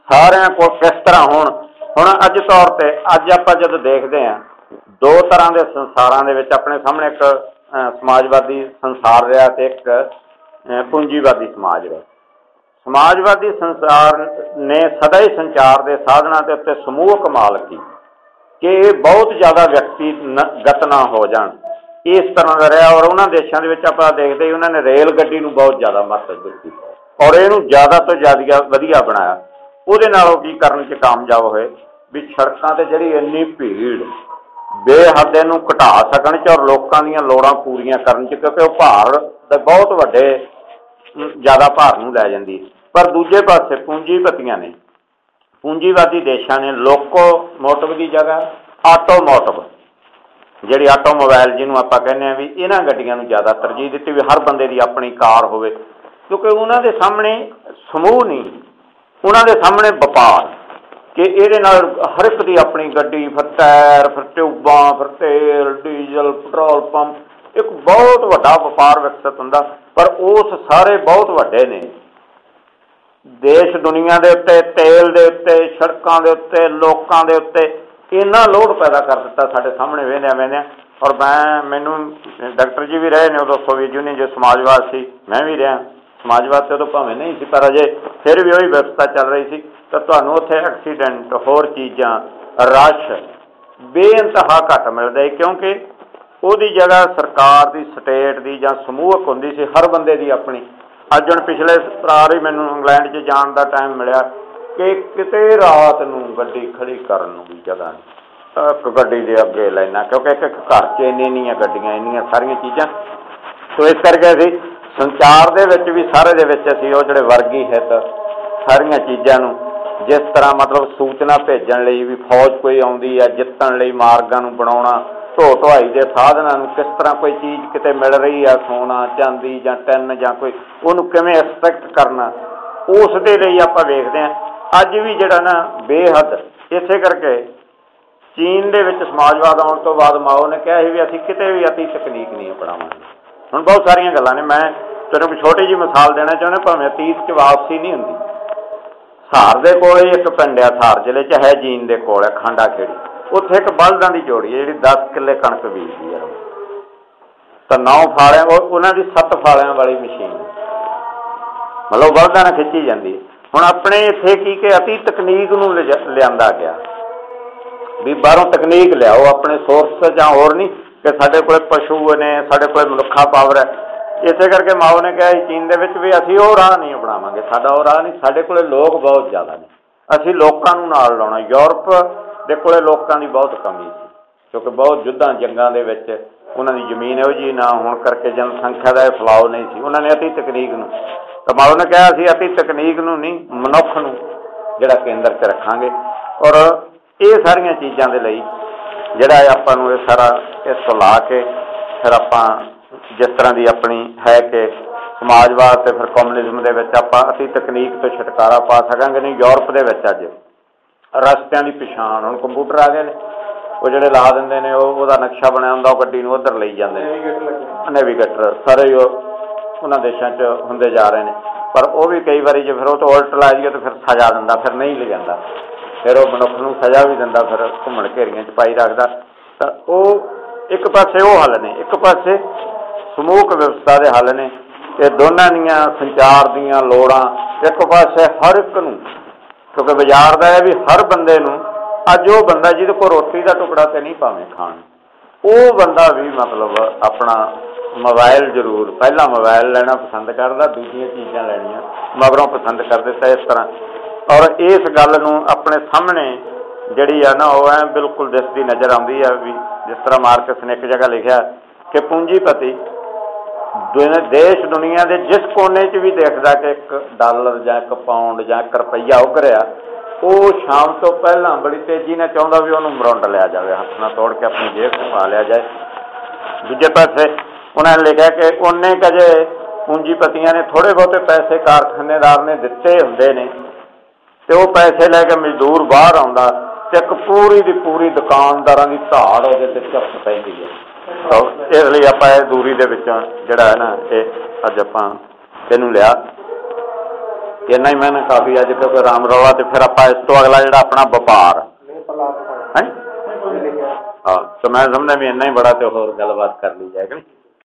ਸਾਰਿਆਂ ਕੋਲ ਕਿਸ ਤਰ੍ਹਾਂ ਹੋਣ। ਹੁਣ ਅੱਜ ਤੌਰ ਤੇ ਅੱਜ ਆਪਾਂ ਜਦੋਂ ਦੇਖਦੇ ਹਾਂ, ਦੋ ਤਰ੍ਹਾਂ ਦੇ ਸੰਸਾਰਾਂ ਦੇ ਵਿੱਚ ਆਪਣੇ ਸਾਹਮਣੇ ਇੱਕ ਸਮਾਜਵਾਦੀ ਸੰਸਾਰ ਰਿਹਾ ਤੇ ਇੱਕ ਪੂੰਜੀਵਾਦੀ ਸਮਾਜ ਰਿਹਾ। ਸਮਾਜਵਾਦੀ ਸੰਸਾਰ ਨੇ ਸਦਾ ਹੀ ਸੰਚਾਰ ਦੇ ਸਾਧਨਾਂ ਦੇ ਉੱਤੇ ਸਮੂਹ ਕਮਾਲ ਕੀਤੀ ਕਿ ਇਹ ਬਹੁਤ ਜ਼ਿਆਦਾ ਵਿਅਕਤੀਗਤ ਨਾ ਹੋ ਜਾਣ। ਇਸ ਤਰ੍ਹਾਂ ਦਾ ਰਿਹਾ ਔਰ ਉਹਨਾਂ ਦੇਸ਼ਾਂ ਦੇ ਵਿੱਚ ਆਪਾਂ ਦੇਖਦੇ ਉਹਨਾਂ ਨੇ ਰੇਲ ਗੱਡੀ ਨੂੰ ਬਹੁਤ ਜ਼ਿਆਦਾ ਮਹੱਤਵ ਦਿੱਤੀ ਔਰ ਇਹਨੂੰ ਜ਼ਿਆਦਾ ਤੋਂ ਜ਼ਿਆਦਾ ਵਧੀਆ ਬਣਾਇਆ। ਉਹਦੇ ਨਾਲ ਉਹ ਕੀ ਕਰਨ 'ਚ ਕਾਮਯਾਬ ਹੋਏ? ਵੀ ਸੜਕਾਂ ਤੇ ਜਿਹੜੀ ਇੰਨੀ ਭੀੜ, ਬੇਹੱਦ ਨੂੰ ਘਟਾ ਸਕਣ 'ਚ ਔਰ ਲੋਕਾਂ ਦੀਆਂ ਲੋੜਾਂ ਪੂਰੀਆਂ ਕਰਨ 'ਚ, ਕਿਉਂਕਿ ਉਹ ਭਾਰ ਦੇ ਬਹੁਤ ਵੱਡੇ ਜ਼ਿਆਦਾ ਭਾਰ ਨੂੰ ਲੈ ਜਾਂਦੀ। ਪਰ ਦੂਜੇ ਪਾਸੇ ਪੂੰਜੀਪਤੀਆਂ ਨੇ, ਪੂੰਜੀਵਾਦੀ ਦੇਸ਼ਾਂ ਨੇ ਲੋਕੋ ਮੋਟਿਵ ਦੀ ਜਗ੍ਹਾ ਆਟੋਮੋਟਿਵ ਜਿਹੜੀ ਆਟੋਮੋਬਾਈਲ ਜਿਹਨੂੰ ਆਪਾਂ ਕਹਿੰਦੇ ਆ ਵੀ ਇਹਨਾਂ ਗੱਡੀਆਂ ਨੂੰ ਜ਼ਿਆਦਾ ਤਰਜੀਹ ਦਿੱਤੀ ਵੀ ਹਰ ਬੰਦੇ ਦੀ ਆਪਣੀ ਕਾਰ ਹੋਵੇ, ਕਿਉਂਕਿ ਉਹਨਾਂ ਦੇ ਸਾਹਮਣੇ ਸਮੂਹ ਨਹੀਂ। ਉਹਨਾਂ ਦੇ ਸਾਹਮਣੇ ਵਪਾਰ, ਕਿ ਇਹਦੇ ਨਾਲ ਹਰ ਇੱਕ ਦੀ ਆਪਣੀ ਗੱਡੀ, ਫਿਰ ਟਾਇਰ, ਫਿਰ ਟਿਊਬਾਂ, ਫਿਰ ਤੇਲ, ਡੀਜ਼ਲ, ਪੈਟਰੋਲ ਪੰਪ, ਇੱਕ ਬਹੁਤ ਵੱਡਾ ਵਪਾਰ ਵਿਕਸਿਤ ਹੁੰਦਾ, ਪਰ ਉਸ ਸਾਰੇ ਬਹੁਤ ਵੱਡੇ ਨੇ। ਦੇਸ਼ ਦੁਨੀਆ ਦੇ ਉੱਤੇ, ਤੇਲ ਦੇ ਉੱਤੇ, ਸੜਕਾਂ ਦੇ ਉੱਤੇ, ਲੋਕਾਂ ਦੇ ਉੱਤੇ ਇੰਨਾ ਲੋਡ ਪੈਦਾ ਕਰ ਦਿੱਤਾ ਸਾਡੇ ਸਾਹਮਣੇ ਵੇਖਦਿਆਂ ਵੇਖਦਿਆਂ ਔਰ ਮੈਂ, ਮੈਨੂੰ ਡਾਕਟਰ ਜੀ ਵੀ ਰਹੇ ਨੇ ਉਦੋਂ ਸੋਵੀਅਤ ਯੂਨੀਅਨ ਜੋ ਸਮਾਜਵਾਦ ਸੀ, ਮੈਂ ਵੀ ਰਿਹਾ। ਸਮਾਜਵਾਦ ਤੇ ਉਦੋਂ ਭਾਵੇਂ ਨਹੀਂ ਸੀ, ਪਰ ਅਜੇ ਫਿਰ ਵੀ ਉਹੀ ਵਿਵਸਥਾ ਚੱਲ ਰਹੀ ਸੀ ਤਾਂ ਤੁਹਾਨੂੰ ਉੱਥੇ ਐਕਸੀਡੈਂਟ ਹੋਰ ਚੀਜ਼ਾਂ, ਰਸ਼, ਬੇਇੰਤਹਾ ਘੱਟ ਮਿਲਦਾ ਹੈ ਕਿਉਂਕਿ ਉਹਦੀ ਜਗ੍ਹਾ ਸਰਕਾਰ ਦੀ, ਸਟੇਟ ਦੀ ਜਾਂ ਸਮੂਹਕ ਹੁੰਦੀ ਸੀ, ਹਰ ਬੰਦੇ ਦੀ ਆਪਣੀ। ਅੱਜ ਹੁਣ ਪਿਛਲੇ ਪਰਾਰ ਹੀ ਮੈਨੂੰ ਇੰਗਲੈਂਡ 'ਚ ਜਾਣ ਦਾ ਟਾਈਮ ਮਿਲਿਆ ਕਿ ਕਿਤੇ ਰਾਤ ਨੂੰ ਗੱਡੀ ਖੜੀ ਕਰਨ ਨੂੰ ਵੀ ਜਗ੍ਹਾ ਨਹੀਂ। ਇੱਕ ਗੱਡੀ ਦੇ ਅੱਗੇ ਲੈਣਾ, ਕਿਉਂਕਿ ਇੱਕ ਇੱਕ ਘਰ 'ਚ ਇੰਨੀ ਇੰਨੀਆਂ ਗੱਡੀਆਂ, ਇੰਨੀਆਂ ਸਾਰੀਆਂ ਚੀਜ਼ਾਂ। ਸੋ ਇਸ ਕਰਕੇ ਅਸੀਂ ਸੰਚਾਰ ਦੇ ਵਿੱਚ ਵੀ ਸਾਰੇ ਦੇ ਵਿੱਚ ਅਸੀਂ ਉਹ ਜਿਹੜੇ ਵਰਗੀ ਹਿੱਤ, ਸਾਰੀਆਂ ਚੀਜ਼ਾਂ ਨੂੰ ਜਿਸ ਤਰ੍ਹਾਂ ਮਤਲਬ ਸੂਚਨਾ ਭੇਜਣ ਲਈ ਵੀ ਫੌਜ ਕੋਈ ਆਉਂਦੀ ਹੈ ਜਿੱਤਣ ਲਈ ਮਾਰਗਾਂ ਨੂੰ ਬਣਾਉਣਾ ਢੋ ਢੁਆਈ ਦੇ ਸਾਧਨਾਂ ਨੂੰ ਕਿਸ ਤਰ੍ਹਾਂ ਕੋਈ ਚੀਜ਼ ਕਿਤੇ ਮਿਲ ਰਹੀ ਆ, ਸੋਨਾ, ਚਾਂਦੀ ਜਾਂ ਟੈਨ ਜਾਂ ਕੋਈ, ਉਹਨੂੰ ਕਿਵੇਂ ਐਕਸਪੈਕਟ ਕਰਨਾ, ਉਸ ਦੇ ਲਈ ਆਪਾਂ ਵੇਖਦੇ ਹਾਂ ਅੱਜ ਵੀ ਜਿਹੜਾ ਨਾ ਬੇਹੱਦ, ਇਸੇ ਕਰਕੇ ਚੀਨ ਦੇ ਵਿੱਚ ਸਮਾਜਵਾਦ ਆਉਣ ਤੋਂ ਬਾਅਦ ਮਾਓ ਨੇ ਕਿਹਾ ਸੀ ਵੀ ਅਸੀਂ ਕਿਤੇ ਵੀ ਅਤੀ ਤਕਨੀਕ ਨਹੀਂ ਅਪਣਾਵਾਂਗੇ। ਹੁਣ ਬਹੁਤ ਸਾਰੀਆਂ ਗੱਲਾਂ ਨੇ, ਮੈਂ ਤੈਨੂੰ ਇੱਕ ਛੋਟੀ ਜੀ ਮਿਸਾਲ ਦੇਣਾ ਚਾਹੁੰਦਾ, ਭਾਵੇਂ ਅਤੀਤ 'ਚ ਵਾਪਸੀ ਨਹੀਂ ਹੁੰਦੀ। ਸਾਰ ਦੇ ਕੋਲ ਇੱਕ ਪਿੰਡ ਆ, ਸਾਰ ਜ਼ਿਲ੍ਹੇ 'ਚ, ਹੈ ਜੀਨ ਦੇ ਕੋਲ, ਹੈ ਖਾਂਡਾ ਖੇੜੀ। ਉੱਥੇ ਇੱਕ ਬਲਦਾਂ ਦੀ ਜੋੜੀ ਹੈ, ਜਿਹੜੀ 10 ਕਿੱਲੇ ਕਣਕ ਬੀਜਦੀ ਹੈ। ਤਾਂ ਨੌ ਫਾਲਿਆਂ ਉਹਨਾਂ ਦੀ ਸੱਤ ਫਾਲਿਆਂ ਵਾਲੀ ਮਸ਼ੀਨ ਮਤਲਬ ਬਲਦਾਂ ਨਾਲ ਖਿੱਚੀ ਜਾਂਦੀ ਹੁਣ ਆਪਣੇ ਇੱਥੇ ਕੀ ਕਿ ਅਤੀ ਤਕਨੀਕ ਨੂੰ ਲਿਜਾ- ਲਿਆਂਦਾ ਗਿਆ। ਵੀ ਬਾਹਰੋਂ ਤਕਨੀਕ ਲਿਆਓ, ਆਪਣੇ ਸੋਰਸ ਜਾਂ ਹੋਰ ਨਹੀਂ। ਕਿ ਸਾਡੇ ਕੋਲ ਪਸ਼ੂ ਨੇ, ਸਾਡੇ ਕੋਲ ਮਨੁੱਖਾ ਪਾਵਰ ਹੈ। ਇਸੇ ਕਰਕੇ ਮਾਓ ਨੇ ਕਿਹਾ ਸੀ ਚੀਨ ਦੇ ਵਿੱਚ ਵੀ ਅਸੀਂ ਉਹ ਰਾਹ ਨਹੀਂ ਅਪਣਾਵਾਂਗੇ। ਸਾਡਾ ਉਹ ਰਾਹ ਨਹੀਂ, ਸਾਡੇ ਕੋਲੇ ਲੋਕ ਬਹੁਤ ਜ਼ਿਆਦਾ ਨੇ। ਅਸੀਂ ਲੋਕਾਂ ਨੂੰ ਨਾਲ ਲਾਉਣਾ। ਯੂਰਪ ਦੇ ਕੋਲੇ ਲੋਕਾਂ ਦੀ ਬਹੁਤ ਕਮੀ ਸੀ, ਕਿਉਂਕਿ ਬਹੁਤ ਯੁੱਧਾਂ ਜੰਗਾਂ ਦੇ ਵਿੱਚ ਉਹਨਾਂ ਦੀ ਜ਼ਮੀਨ ਇਹੋ ਜਿਹੀ ਨਾ ਹੋਣ ਕਰਕੇ ਜਨਸੰਖਿਆ ਦਾ ਇਹ ਫਲਾਓ ਨਹੀਂ ਸੀ। ਉਹਨਾਂ ਨੇ ਅਤੀ ਤਕਨੀਕ ਨੂੰ ਤਾਂ ਮਾਓ ਨੇ ਕਿਹਾ, ਅਸੀਂ ਅਤੀ ਤਕਨੀਕ ਨੂੰ ਨਹੀਂ, ਮਨੁੱਖ ਨੂੰ ਜਿਹੜਾ ਕੇਂਦਰ 'ਚ ਰੱਖਾਂਗੇ। ਔਰ ਇਹ ਸਾਰੀਆਂ ਚੀਜ਼ਾਂ ਦੇ ਲਈ ਜਿਹੜਾ ਇਹ ਆਪਾਂ ਨੂੰ ਇਹ ਸਾਰਾ ਇਸ ਤੋਂ ਲਾ ਕੇ ਫਿਰ ਆਪਾਂ ਜਿਸ ਤਰ੍ਹਾਂ ਦੀ ਆਪਣੀ ਹੈ ਕਿ ਸਮਾਜਵਾਦ ਤੇ ਫਿਰ ਕਮਿਊਨਿਜ਼ਮ ਦੇ ਵਿੱਚ ਆਪਾਂ ਅਤੀ ਤਕਨੀਕ ਤੋਂ ਛੁਟਕਾਰਾ ਪਾ ਸਕਾਂਗੇ ਨਹੀਂ, ਯੂਰਪ ਦੇ ਵਿੱਚ ਅੱਜ। ਰਸਤਿਆਂ ਦੀ ਪਛਾਣ, ਹੁਣ ਕੰਪਿਊਟਰ ਆ ਗਏ ਨੇ। ਉਹ ਜਿਹੜੇ ਲਾ ਦਿੰਦੇ ਨੇ, ਉਹ ਉਹਦਾ ਨਕਸ਼ਾ ਬਣਿਆ ਹੁੰਦਾ, ਉਹ ਗੱਡੀ ਨੂੰ ਉਧਰ ਲਈ ਜਾਂਦੇ ਨੇ। ਨੈਵੀਗੇਟਰ ਸਾਰੇ ਹੀ ਉਹਨਾਂ ਦੇਸ਼ਾਂ 'ਚ ਹੁੰਦੇ ਜਾ ਰਹੇ ਨੇ। ਪਰ ਉਹ ਵੀ ਕਈ ਵਾਰੀ ਜੇ ਫਿਰ ਉਹ ਤੋਂ ਉਲਟ ਲਾ ਜਾਈਏ ਤਾਂ ਫਿਰ ਸਜ਼ਾ ਦਿੰਦਾ, ਫਿਰ ਨਹੀਂ ਲੈ ਜਾਂਦਾ ਫਿਰ ਉਹ ਮਨੁੱਖ ਨੂੰ ਸਜ਼ਾ ਵੀ ਦਿੰਦਾ, ਫਿਰ ਘੁੰਮਣ ਘੇਰੀਆਂ 'ਚ ਪਾਈ ਰੱਖਦਾ। ਤਾਂ ਉਹ ਇੱਕ ਪਾਸੇ ਉਹ ਹੱਲ ਨੇ, ਇੱਕ ਪਾਸੇ ਸਮੂਹਕ ਵਿਵਸਥਾ ਦੇ ਹੱਲ ਨੇ। ਇਹ ਦੋਨਾਂ ਦੀਆਂ ਸੰਚਾਰ ਦੀਆਂ ਲੋੜਾਂ ਇੱਕ ਪਾਸੇ ਹਰ ਇੱਕ ਨੂੰ, ਕਿਉਂਕਿ ਬਾਜ਼ਾਰ ਦਾ ਹੈ ਵੀ ਹਰ ਬੰਦੇ ਨੂੰ, ਅੱਜ ਉਹ ਬੰਦਾ ਜਿਹਦੇ ਕੋਲ ਰੋਟੀ ਦਾ ਟੁਕੜਾ ਤੇ ਨਹੀਂ ਭਾਵੇਂ ਖਾਣ, ਉਹ ਬੰਦਾ ਵੀ ਮਤਲਬ ਆਪਣਾ ਮੋਬਾਈਲ ਜ਼ਰੂਰ, ਪਹਿਲਾਂ ਮੋਬਾਈਲ ਲੈਣਾ ਪਸੰਦ ਕਰਦਾ, ਦੂਜੀਆਂ ਚੀਜ਼ਾਂ ਲੈਣੀਆਂ, ਮਗਰੋਂ ਪਸੰਦ ਕਰ ਦਿੱਤਾ ਇਸ ਤਰ੍ਹਾਂ। ਔਰ ਇਸ ਗੱਲ ਨੂੰ ਆਪਣੇ ਸਾਹਮਣੇ ਜਿਹੜੀ ਆ ਨਾ, ਉਹ ਐ ਬਿਲਕੁਲ ਦਿਸਦੀ ਨਜ਼ਰ ਆਉਂਦੀ ਆ ਵੀ ਜਿਸ ਤਰ੍ਹਾਂ ਮਾਰਕਸ ਨੇ ਇੱਕ ਜਗ੍ਹਾ ਲਿਖਿਆ ਕਿ ਪੂੰਜੀਪਤੀ ਦੁਨੀਆ ਦੇਸ਼ ਦੁਨੀਆ ਦੇ ਜਿਸ ਕੋਨੇ 'ਚ ਵੀ ਦੇਖਦਾ ਕਿ ਇੱਕ ਡਾਲਰ ਜਾਂ ਇੱਕ ਪਾਉਂਡ ਜਾਂ ਇੱਕ ਰੁਪਈਆ ਉਗਰਿਆ ਉਹ ਸ਼ਾਮ ਤੋਂ ਪਹਿਲਾਂ ਬੜੀ ਤੇਜ਼ੀ ਨਾਲ ਚਾਹੁੰਦਾ ਵੀ ਉਹਨੂੰ ਮਰੁੰਡ ਲਿਆ ਜਾਵੇ, ਹੱਥ ਨਾਲ ਤੋੜ ਕੇ ਆਪਣੀ ਜੇਬ 'ਚ ਪਾ ਲਿਆ ਜਾਏ। ਦੂਜੇ ਪਾਸੇ ਉਹਨਾਂ ਨੇ ਲਿਖਿਆ ਕਿ ਉਹਨੇ ਕਜੇ ਪੂੰਜੀਪਤੀਆਂ ਨੇ ਥੋੜੇ ਬਹੁਤੇ ਪੈਸੇ ਕਾਰਖਾਨੇਦਾਰ ਨੇ ਦਿੱਤੇ ਹੁੰਦੇ ਨੇ। ਤੇ ਉਹ ਪੈਸੇ ਲੈ ਕੇ ਮਜ਼ਦੂਰ ਬਾਹਰ ਆਉਂਦਾ ਤੇ ਇੱਕ ਪੂਰੀ ਦੀ ਪੂਰੀ ਦੁਕਾਨਦਾਰਾਂ ਦੀ ਧਾੜ ਉਹਦੇ ਤੇ ਚੱਪ ਪੈਂਦੀ ਹੈ। ਤਾਂ ਇਸ ਲਈ ਆਪਾਂ ਇਹ ਦੂਰੀ ਦੇ ਵਿੱਚੋਂ ਜਿਹੜਾ ਹੈ ਨਾ, ਇਹ ਅੱਜ ਆਪਾਂ ਇਹਨੂੰ ਲਿਆ। ਇੰਨਾ ਹੀ ਮੈਂ ਕਾਫੀ ਅੱਜ ਕਿਉਂਕਿ ਰਾਮ ਰੌਲਾ ਤੇ ਫਿਰ ਆਪਾਂ ਇਸ ਤੋਂ ਅਗਲਾ ਜਿਹੜਾ ਆਪਣਾ ਵਪਾਰ। ਹੈ? ਹਾਂ, ਤਾਂ ਮੈਂ ਸਮਝਦਾ ਵੀ ਇੰਨਾ ਹੀ ਬੜਾ ਤੇ ਹੋਰ ਗੱਲਬਾਤ ਕਰ ਲਈ ਜਾਏਗੀ।